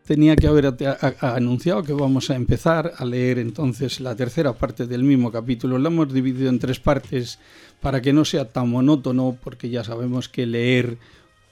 A: Tenía que haber anunciado que vamos a empezar a leer entonces la tercera parte del mismo capítulo. Lo hemos dividido en tres partes para que no sea tan monótono, porque ya sabemos que leer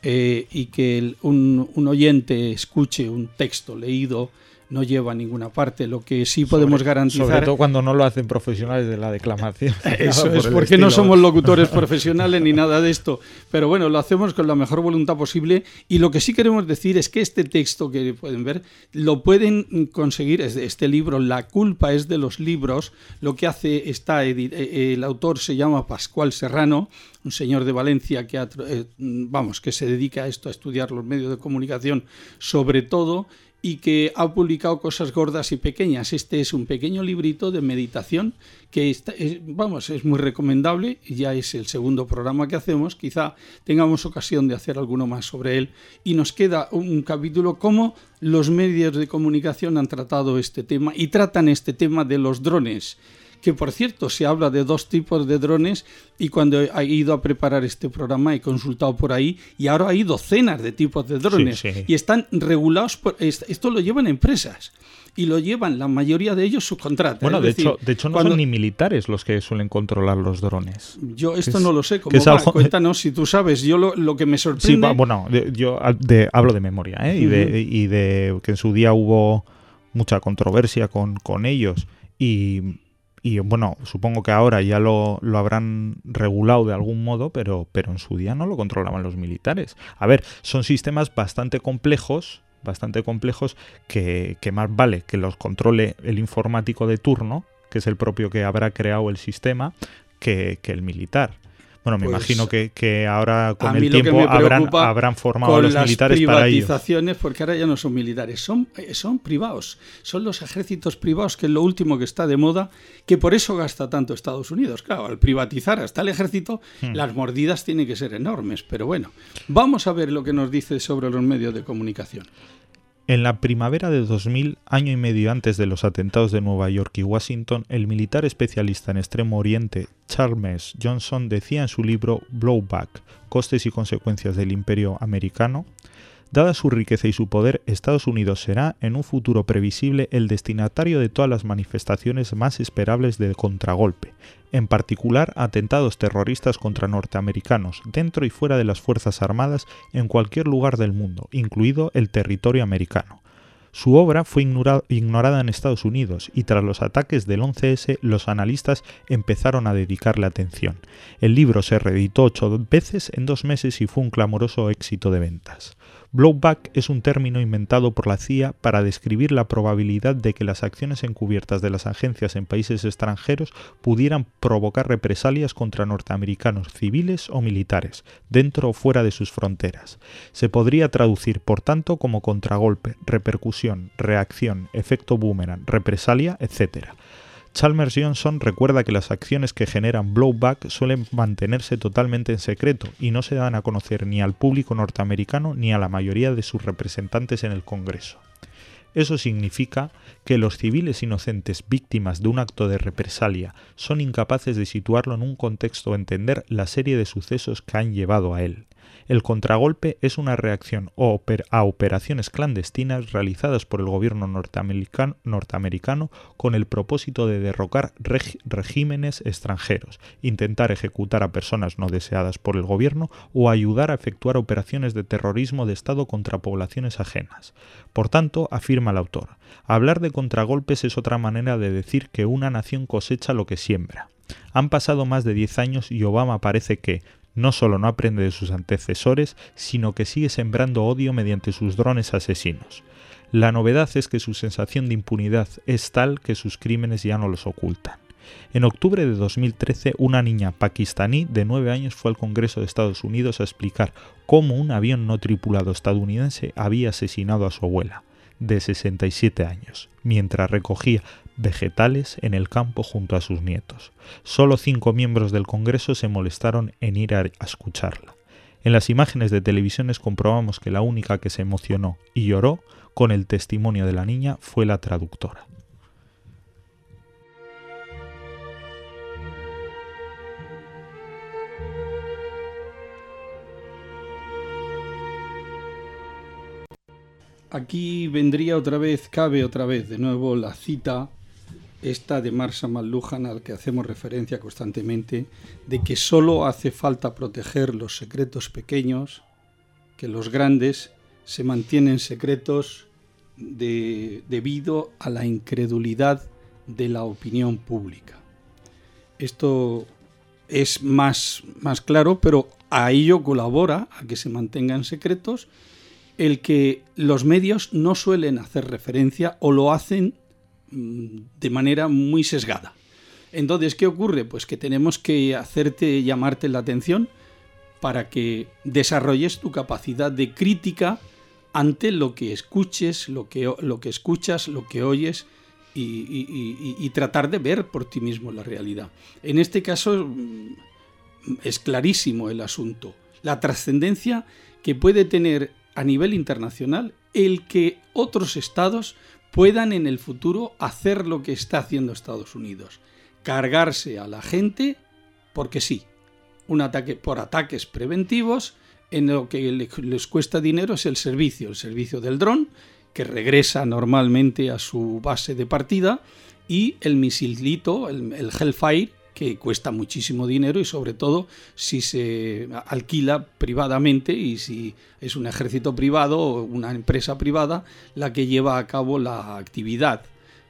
A: eh, y que un oyente escuche un texto leído no lleva a ninguna parte. Lo que sí podemos
C: Sobre-
A: garantizar...
C: Sobre todo cuando no lo hacen profesionales de la declamación. (laughs)
A: Eso
C: Por
A: es, porque no somos locutores (laughs) profesionales ni nada de esto. Pero bueno, lo hacemos con la mejor voluntad posible. Y lo que sí queremos decir es que este texto que pueden ver, lo pueden conseguir, este libro, La culpa es de los libros. Lo que hace está, edi- eh, el autor se llama Pascual Serrano, un señor de Valencia que, ha eh, vamos, que se dedica a esto, a estudiar los medios de comunicación sobre todo y que ha publicado cosas gordas y pequeñas. Este es un pequeño librito de meditación que está- es- vamos, es muy recomendable. Ya es el segundo programa que hacemos. Quizá tengamos ocasión de hacer alguno más sobre él. Y nos queda un capítulo cómo los medios de comunicación han tratado este tema y tratan este tema de los drones que por cierto se habla de dos tipos de drones y cuando he ido a preparar este programa he consultado por ahí y ahora hay docenas de tipos de drones
C: Sí, sí.
A: y están regulados por est- esto lo llevan empresas y lo llevan la mayoría de ellos subcontratas.
C: Bueno,
A: Es
C: de,
A: decir,
C: hecho, de hecho no
A: cuando-
C: son ni militares los que suelen controlar los drones.
A: yo esto
C: es-
A: no lo sé,
C: que
A: ¿cómo
C: es
A: va?
C: algo-
A: cuéntanos si tú sabes, yo lo, lo que me
C: Sí,
A: sorprende...
C: va- bueno, de- yo de- hablo de memoria, ¿eh? y, de, y de que en su día hubo mucha controversia con, con ellos. Y, y, bueno, supongo que ahora ya lo, lo habrán regulado de algún modo, pero, pero en su día no lo controlaban los militares. A ver, son sistemas bastante complejos bastante complejos que, que más vale que los controle el informático de turno, que es el propio que habrá creado el sistema, que, que el militar. Bueno, me
A: Pues,
C: imagino que, que ahora con el tiempo habrán, habrán formado a los
A: las
C: militares para ello.
A: privatizaciones, porque ahora ya no son militares, son, eh, son privados. Son los ejércitos privados, que es lo último que está de moda, que por eso gasta tanto Estados Unidos. Claro, al privatizar hasta el ejército,
C: Hmm.
A: las mordidas tienen que ser enormes. Pero bueno, vamos a ver lo que nos dice sobre los medios de comunicación.
C: En la primavera de 2000, año y medio antes de los atentados de Nueva York y Washington, el militar especialista en Extremo Oriente Charles Johnson decía en su libro Blowback, Costes y consecuencias del imperio americano, Dada su riqueza y su poder, Estados Unidos será, en un futuro previsible, el destinatario de todas las manifestaciones más esperables de contragolpe, en particular atentados terroristas contra norteamericanos, dentro y fuera de las Fuerzas Armadas en cualquier lugar del mundo, incluido el territorio americano. Su obra fue ignora- ignorada en Estados Unidos y tras los ataques del 11S los analistas empezaron a dedicarle atención. El libro se reeditó ocho veces en dos meses y fue un clamoroso éxito de ventas. Blowback es un término inventado por la CIA para describir la probabilidad de que las acciones encubiertas de las agencias en países extranjeros pudieran provocar represalias contra norteamericanos civiles o militares, dentro o fuera de sus fronteras. Se podría traducir, por tanto, como contragolpe, repercusión, reacción, efecto boomerang, represalia, etc. Chalmers Johnson recuerda que las acciones que generan blowback suelen mantenerse totalmente en secreto y no se dan a conocer ni al público norteamericano ni a la mayoría de sus representantes en el Congreso. Eso significa que los civiles inocentes víctimas de un acto de represalia son incapaces de situarlo en un contexto o entender la serie de sucesos que han llevado a él. El contragolpe es una reacción a operaciones clandestinas realizadas por el gobierno norteamerican- norteamericano con el propósito de derrocar reg- regímenes extranjeros, intentar ejecutar a personas no deseadas por el gobierno o ayudar a efectuar operaciones de terrorismo de Estado contra poblaciones ajenas. Por tanto, afirma el autor, hablar de contragolpes es otra manera de decir que una nación cosecha lo que siembra. Han pasado más de 10 años y Obama parece que, no solo no aprende de sus antecesores, sino que sigue sembrando odio mediante sus drones asesinos. La novedad es que su sensación de impunidad es tal que sus crímenes ya no los ocultan. En octubre de 2013, una niña pakistaní de 9 años fue al Congreso de Estados Unidos a explicar cómo un avión no tripulado estadounidense había asesinado a su abuela, de 67 años, mientras recogía vegetales en el campo junto a sus nietos. Solo cinco miembros del Congreso se molestaron en ir a, escucharla. En las imágenes de televisiones comprobamos que la única que se emocionó y lloró con el testimonio de la niña fue la traductora.
A: Aquí vendría otra vez, cabe otra vez de nuevo la cita esta de Marsa McLuhan al que hacemos referencia constantemente, de que solo hace falta proteger los secretos pequeños, que los grandes se mantienen secretos de- debido a la incredulidad de la opinión pública. Esto es más, más claro, pero a ello colabora, a que se mantengan secretos, el que los medios no suelen hacer referencia o lo hacen de manera muy sesgada. Entonces, ¿qué ocurre? Pues que tenemos que hacerte llamarte la atención para que desarrolles tu capacidad de crítica ante lo que escuches, lo que, lo que escuchas, lo que oyes y- y tratar de ver por ti mismo la realidad. En este caso mm, es clarísimo el asunto. La trascendencia que puede tener a nivel internacional el que otros estados puedan en el futuro hacer lo que está haciendo Estados Unidos. Cargarse a la gente porque sí. Un ataque por ataques preventivos en lo que le- les cuesta dinero es el servicio, el servicio del dron, que regresa normalmente a su base de partida, y el misilito, el, el Hellfire, que cuesta muchísimo dinero y sobre todo si se alquila privadamente y si es un ejército privado o una empresa privada la que lleva a cabo la actividad.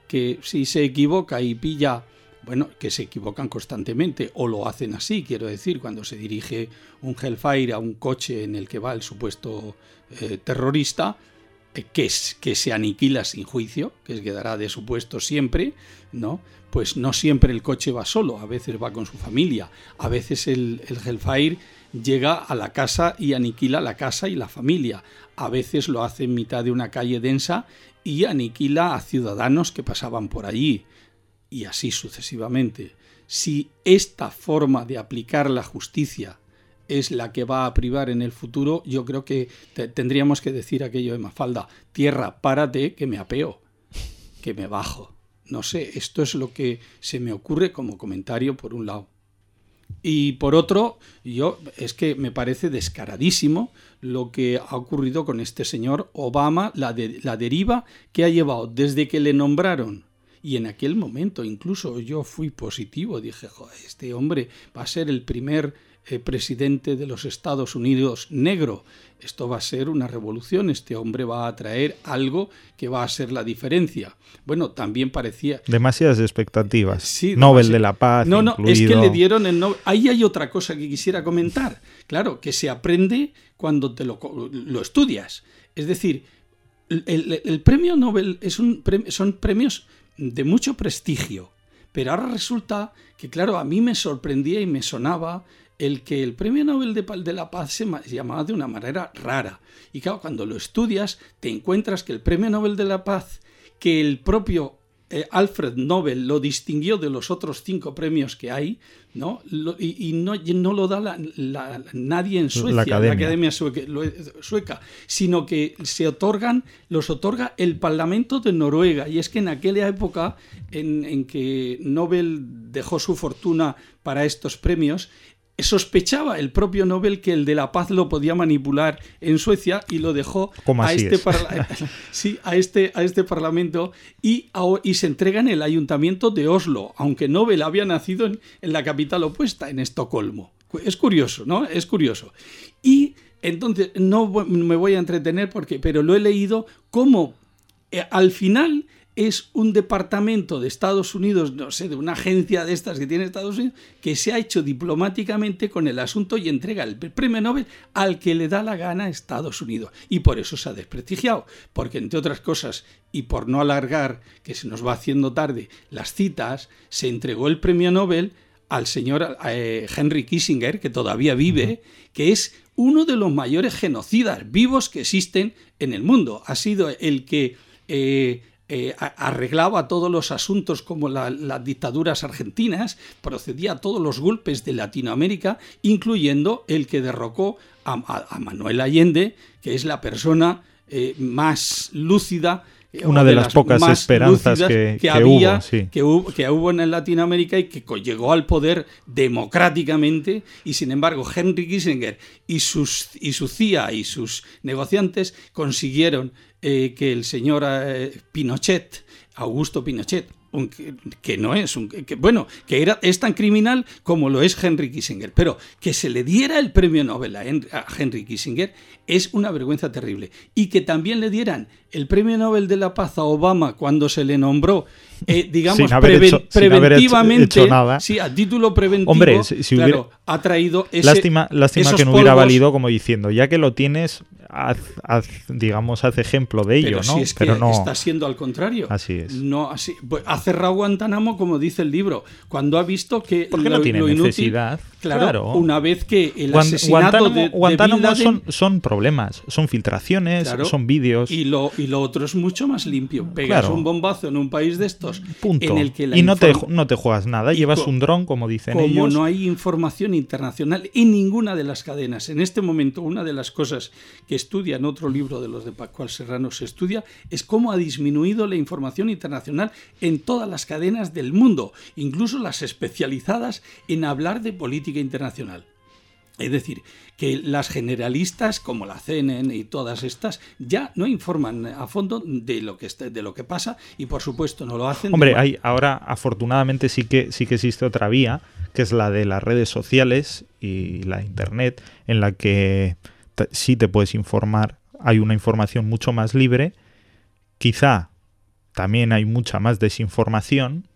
A: Que si se equivoca y pilla bueno, que se equivocan constantemente o lo hacen así, quiero decir, cuando se dirige un Hellfire a un coche en el que va el supuesto eh, terrorista, eh, que, que se aniquila sin juicio, que quedará de su puesto siempre, ¿no? Pues no siempre el coche va solo, a veces va con su familia, a veces el, el Hellfire llega a la casa y aniquila la casa y la familia, a veces lo hace en mitad de una calle densa y aniquila a ciudadanos que pasaban por allí, y así sucesivamente. Si esta forma de aplicar la justicia es la que va a privar en el futuro, yo creo que tendríamos que decir aquello de Mafalda, tierra, párate, que me apeo, que me bajo. No sé, esto es lo que se me ocurre como comentario por un lado. Y por otro, yo es que me parece descaradísimo lo que ha ocurrido con este señor Obama, la, de, la deriva que ha llevado desde que le nombraron y en aquel momento incluso yo fui positivo, dije, este hombre va a ser el primer eh, presidente de los Estados Unidos negro. Esto va a ser una revolución, este hombre va a traer algo que va a ser la diferencia. Bueno, también parecía...
C: Demasiadas expectativas. Sí, Nobel de la Paz.
A: No, no, es que le dieron el Nobel. Ahí hay otra cosa que quisiera comentar. Claro, que se aprende cuando te lo, lo estudias. Es decir, el, premio Nobel es un, son premios de mucho prestigio. Pero ahora resulta que, claro, a mí me sorprendía y me sonaba el que el Premio Nobel de, la Paz se llamaba de una manera rara. Y claro, cuando lo estudias, te encuentras que el Premio Nobel de la Paz, que el propio eh, Alfred Nobel lo distinguió de los otros cinco premios que hay, ¿no? y, no, no, lo da nadie en Suecia, la Academia, sueca, sino que se otorgan, los otorga el Parlamento de Noruega. Y es que en aquella época en, en que Nobel dejó su fortuna para estos premios, sospechaba el propio Nobel que el de la paz lo podía manipular en Suecia y lo dejó a este, (laughs) sí, a, este, a este parlamento y, y, se entrega en el ayuntamiento de Oslo, aunque Nobel había nacido en, en, la capital opuesta, en Estocolmo. Es curioso, ¿no? Es curioso. Y entonces, no me voy a entretener porque, pero lo he leído como eh, al final es un departamento de Estados Unidos, no sé, de una agencia de estas que tiene Estados Unidos, que se ha hecho diplomáticamente con el asunto y entrega el premio Nobel al que le da la gana a Estados Unidos. Y por eso se ha desprestigiado, porque entre otras cosas, y por no alargar, que se nos va haciendo tarde, las citas, se entregó el premio Nobel al señor eh, Henry Kissinger, que todavía vive, que es uno de los mayores genocidas vivos que existen en el mundo. Ha sido el que... Eh, eh, arreglaba todos los asuntos como las dictaduras argentinas, procedía a todos los golpes de Latinoamérica, incluyendo el que derrocó a, Manuel Allende, que es la persona eh, más lúcida
C: eh, una de, las, pocas esperanzas que,
A: había,
C: hubo,
A: que, hubo, en Latinoamérica y que llegó al poder democráticamente y sin embargo Henry Kissinger y, sus, y su CIA y sus negociantes consiguieron eh, que el señor eh, Pinochet, Augusto Pinochet, que no es un que, bueno que era es tan criminal como lo es Henry Kissinger. Pero que se le diera el premio Nobel a Henry Kissinger es una vergüenza terrible. Y que también le dieran el premio Nobel de la Paz a Obama cuando se le nombró eh, digamos, preventivamente, sí, a título preventivo,
C: Hombre, si,
A: hubiera, ha traído ese,
C: Lástima, lástima que no hubiera valido como diciendo, ya que lo tienes, haz, digamos, haz ejemplo de ello,
A: ¿no?
C: Si
A: es que pero no... está siendo al contrario.
C: Así es.
A: No, así, pues, ha cerrado Guantánamo, como dice el libro, cuando ha visto que
C: Porque no tiene necesidad.
A: Claro, una vez que el asesinato
C: Guantánamo, de, Guantánamo son, son, problemas, son filtraciones, son vídeos.
A: Y lo, y lo otro es mucho más limpio. Pegas un bombazo en un país de estos
C: Punto. y no te, no te juegas nada, llevas un dron, como dicen
A: como
C: ellos. Como
A: no hay información internacional en ninguna de las cadenas. En este momento, una de las cosas que estudia en otro libro de los de Pascual Serrano se estudia es cómo ha disminuido la información internacional en todas las cadenas del mundo, incluso las especializadas en hablar de política internacional. Es decir, que las generalistas como la CNN y todas estas ya no informan a fondo de lo que de lo que pasa y por supuesto no lo hacen.
C: Hombre, hay ahora afortunadamente sí que sí que existe otra vía, que es la de las redes sociales y la internet en la que sí te puedes informar, hay una información mucho más libre. Quizá también hay mucha más desinformación,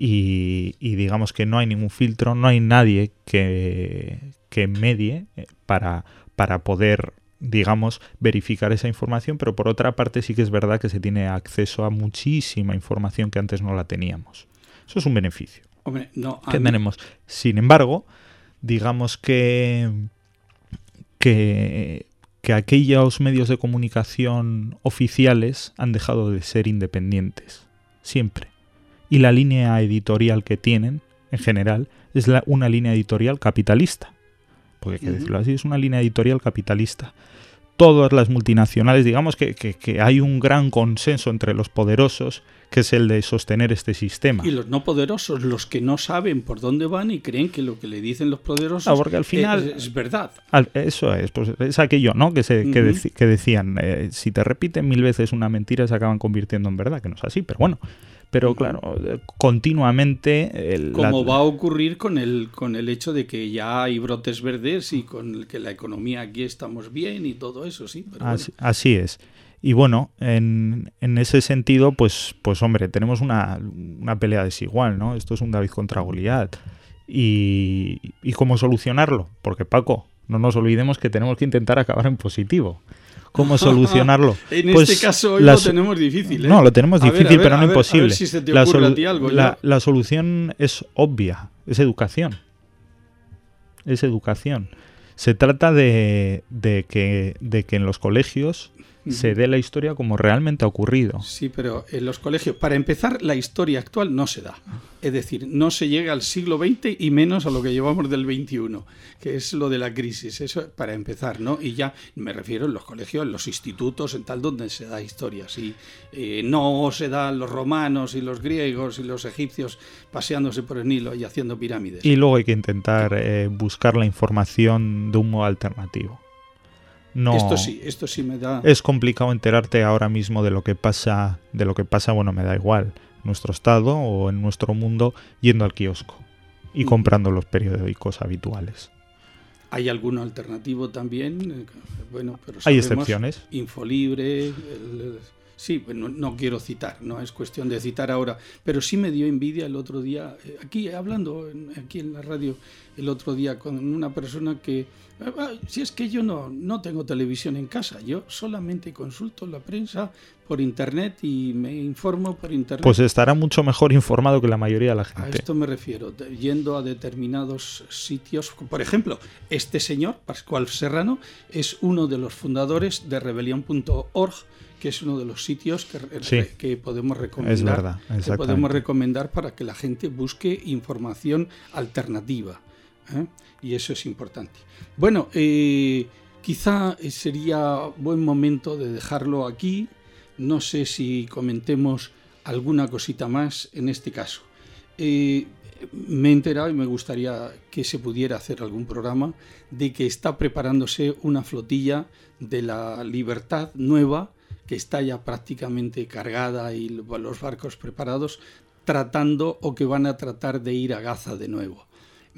C: y, digamos que no hay ningún filtro, no hay nadie que, que medie eh, para, para poder digamos, verificar esa información, pero por otra parte sí que es verdad que se tiene acceso a muchísima información que antes no la teníamos. Eso es un beneficio
A: Hombre, no,
C: que tenemos. Sin embargo, digamos que, que, que aquellos medios de comunicación oficiales han dejado de ser independientes, siempre. Y la línea editorial que tienen, en general, es la- una línea editorial capitalista. Porque hay que decirlo así, es una línea editorial capitalista. Todas las multinacionales, digamos que, que- que hay un gran consenso entre los poderosos, que es el de sostener este sistema.
A: Y los no poderosos, los que no saben por dónde van y creen que lo que le dicen los poderosos
C: Ah, porque al final-
A: es, es verdad.
C: Al- Eso es, pues es aquello, ¿no? Que, se, que,
A: Ujú.
C: deci- que decían, eh, si te repiten mil veces una mentira se acaban convirtiendo en verdad, que no es así, pero bueno. Pero claro, eh, continuamente... el- la-
A: Como va a ocurrir con el, con el hecho de que ya hay brotes verdes y con el que la economía aquí estamos bien y todo eso, sí. Pero bueno.
C: Así, así es. Y bueno, en, en ese sentido, pues, pues hombre, tenemos una, una pelea desigual, ¿no? Esto es un David contra Goliat. Y, ¿Y cómo solucionarlo? Porque Paco, no nos olvidemos que tenemos que intentar acabar en positivo. ¿Cómo (laughs) solucionarlo?
A: En
C: Pues
A: este caso hoy
C: la
A: lo tenemos difícil. ¿eh?
C: No, lo tenemos
A: A
C: difícil,
A: ver,
C: pero no
A: ver,
C: imposible.
A: si se te
C: la,
A: algo,
C: la solución es obvia, es educación. Es educación. Se trata de, de que, de que en los colegios se dé la historia como realmente ha ocurrido.
A: Sí, pero en los colegios, para empezar, la historia actual no se da. Es decir, no se llega al siglo XX y menos a lo que llevamos del XXI, que es lo de la crisis. Eso para empezar, ¿no? Y ya me refiero en los colegios, en los institutos, en tal donde se da historia. Si eh, no se dan los romanos y los griegos y los egipcios paseándose por el Nilo y haciendo pirámides.
C: Y luego hay que intentar eh, buscar la información de un modo alternativo. No,
A: Esto sí, esto sí me da.
C: es complicado enterarte ahora mismo de lo que pasa, de lo que pasa, bueno, me da igual, en nuestro estado o en nuestro mundo, yendo al kiosco y
A: Ujú.
C: comprando los periódicos habituales.
A: Hay alguno alternativo también, eh, bueno, pero
C: Hay
A: sabemos-
C: excepciones.
A: Infolibre, el- sí, pues no, no quiero citar, no es cuestión de citar ahora, pero sí me dio envidia el otro día, eh, aquí hablando, en- aquí en la radio, el otro día con una persona que, "Ah, ah, si es que yo no, no tengo televisión en casa, yo solamente consulto la prensa por internet y me informo por internet.
C: Pues estará mucho mejor informado que la mayoría de la
A: A
C: gente.
A: esto me refiero, yendo a determinados sitios. Por ejemplo, este señor, Pascual Serrano, es uno de los fundadores de rebelión.org, que es uno de los sitios que, re-
C: Sí.
A: que podemos recomendar.
C: Es verdad,
A: que podemos recomendar para que la gente busque información alternativa. ¿eh? Y eso es importante. Bueno, eh, quizá sería buen momento de dejarlo aquí. No sé si comentemos alguna cosita más en este caso. Eh, me he enterado y me gustaría que se pudiera hacer algún programa de que está preparándose una flotilla de la libertad nueva que está ya prácticamente cargada y los barcos preparados tratando o que van a tratar de ir a Gaza de nuevo.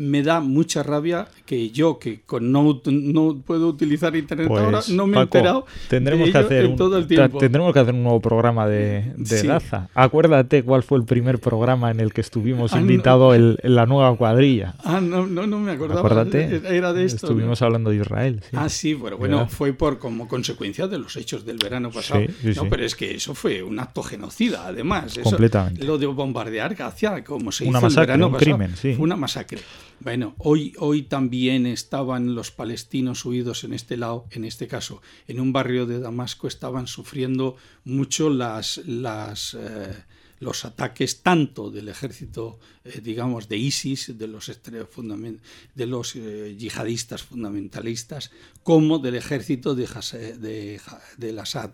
A: Me da mucha rabia que yo, que con no, no puedo utilizar internet
C: Pues,
A: ahora, no me he enterado
C: tendremos
A: de
C: que
A: ello
C: hacer
A: en
C: un,
A: todo el tiempo.
C: tendremos que hacer un nuevo programa de, de
A: Sí.
C: Acuérdate cuál fue el primer programa en el que estuvimos
A: Ah, no.
C: invitados el- en la nueva cuadrilla.
A: Ah, no, no, no me acordaba.
C: Acuérdate.
A: Era de esto. ¿no?
C: Estuvimos hablando de Israel. sí.
A: Ah, sí, pero bueno,
C: ¿Verdad?
A: fue por como consecuencia de los hechos del verano pasado.
C: Sí, sí,
A: no, pero es que eso fue un acto genocida, además. Eso-
C: Completamente.
A: Lo de bombardear Gaza, como se
C: Una
A: hizo
C: masacre,
A: el verano
C: un
A: pasado,
C: crimen, sí.
A: Fue una masacre. Bueno, hoy, hoy también estaban los palestinos huidos en este lado, en este caso, en un barrio de Damasco, estaban sufriendo mucho eh, los ataques tanto del ejército, eh, digamos, de ISIS, de los, de los eh, yihadistas fundamentalistas, como del ejército de, de, del Assad,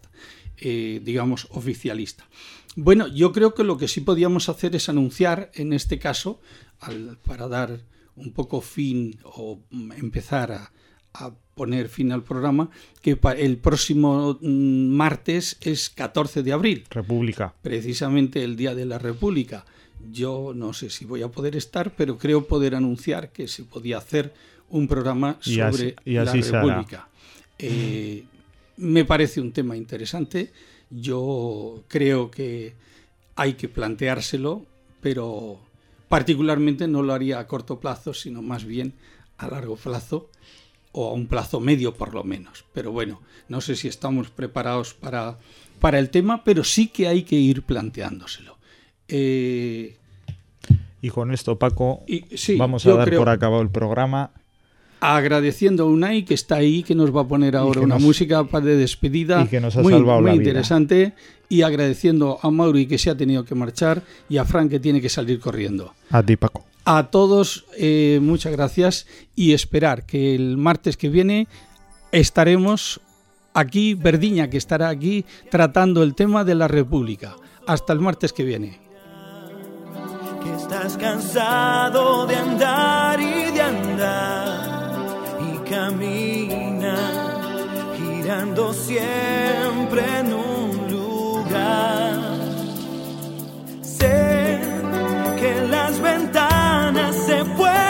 A: digamos, oficialista. Bueno, yo creo que lo que sí podíamos hacer es anunciar, en este caso, al- para dar un poco fin o empezar a, a poner fin al programa, que el próximo mm, martes es 14 de abril
C: República.
A: precisamente el Día de la República. Yo no sé si voy a poder estar, pero creo poder anunciar que se podía hacer un programa
C: Y
A: sobre
C: así- y
A: la
C: así hará.
A: República. Eh, me parece un tema interesante. Yo creo que hay que planteárselo, pero particularmente no lo haría a corto plazo, sino más bien a largo plazo o a un plazo medio por lo menos. Pero bueno, no sé si estamos preparados para, para el tema, pero sí que hay que ir planteándoselo. Eh,
C: y con esto, Paco,
A: y, sí,
C: vamos a dar por acabado el programa.
A: Agradeciendo a Unai que está ahí, que nos va a poner ahora una
C: nos-
A: música para de despedida
C: y que nos ha
A: muy,
C: salvado
A: muy
C: la vida
A: y agradeciendo a Mauri que se ha tenido que marchar y a Frank que tiene que salir corriendo.
C: A ti, Paco.
A: A todos, eh, muchas gracias y esperar que el martes que viene estaremos aquí, Verdiña, que estará aquí tratando el tema de la República. Hasta el martes que viene.
D: Que estás cansado de andar y de andar y camina girando siempre en un Sé que las ventanas se pueden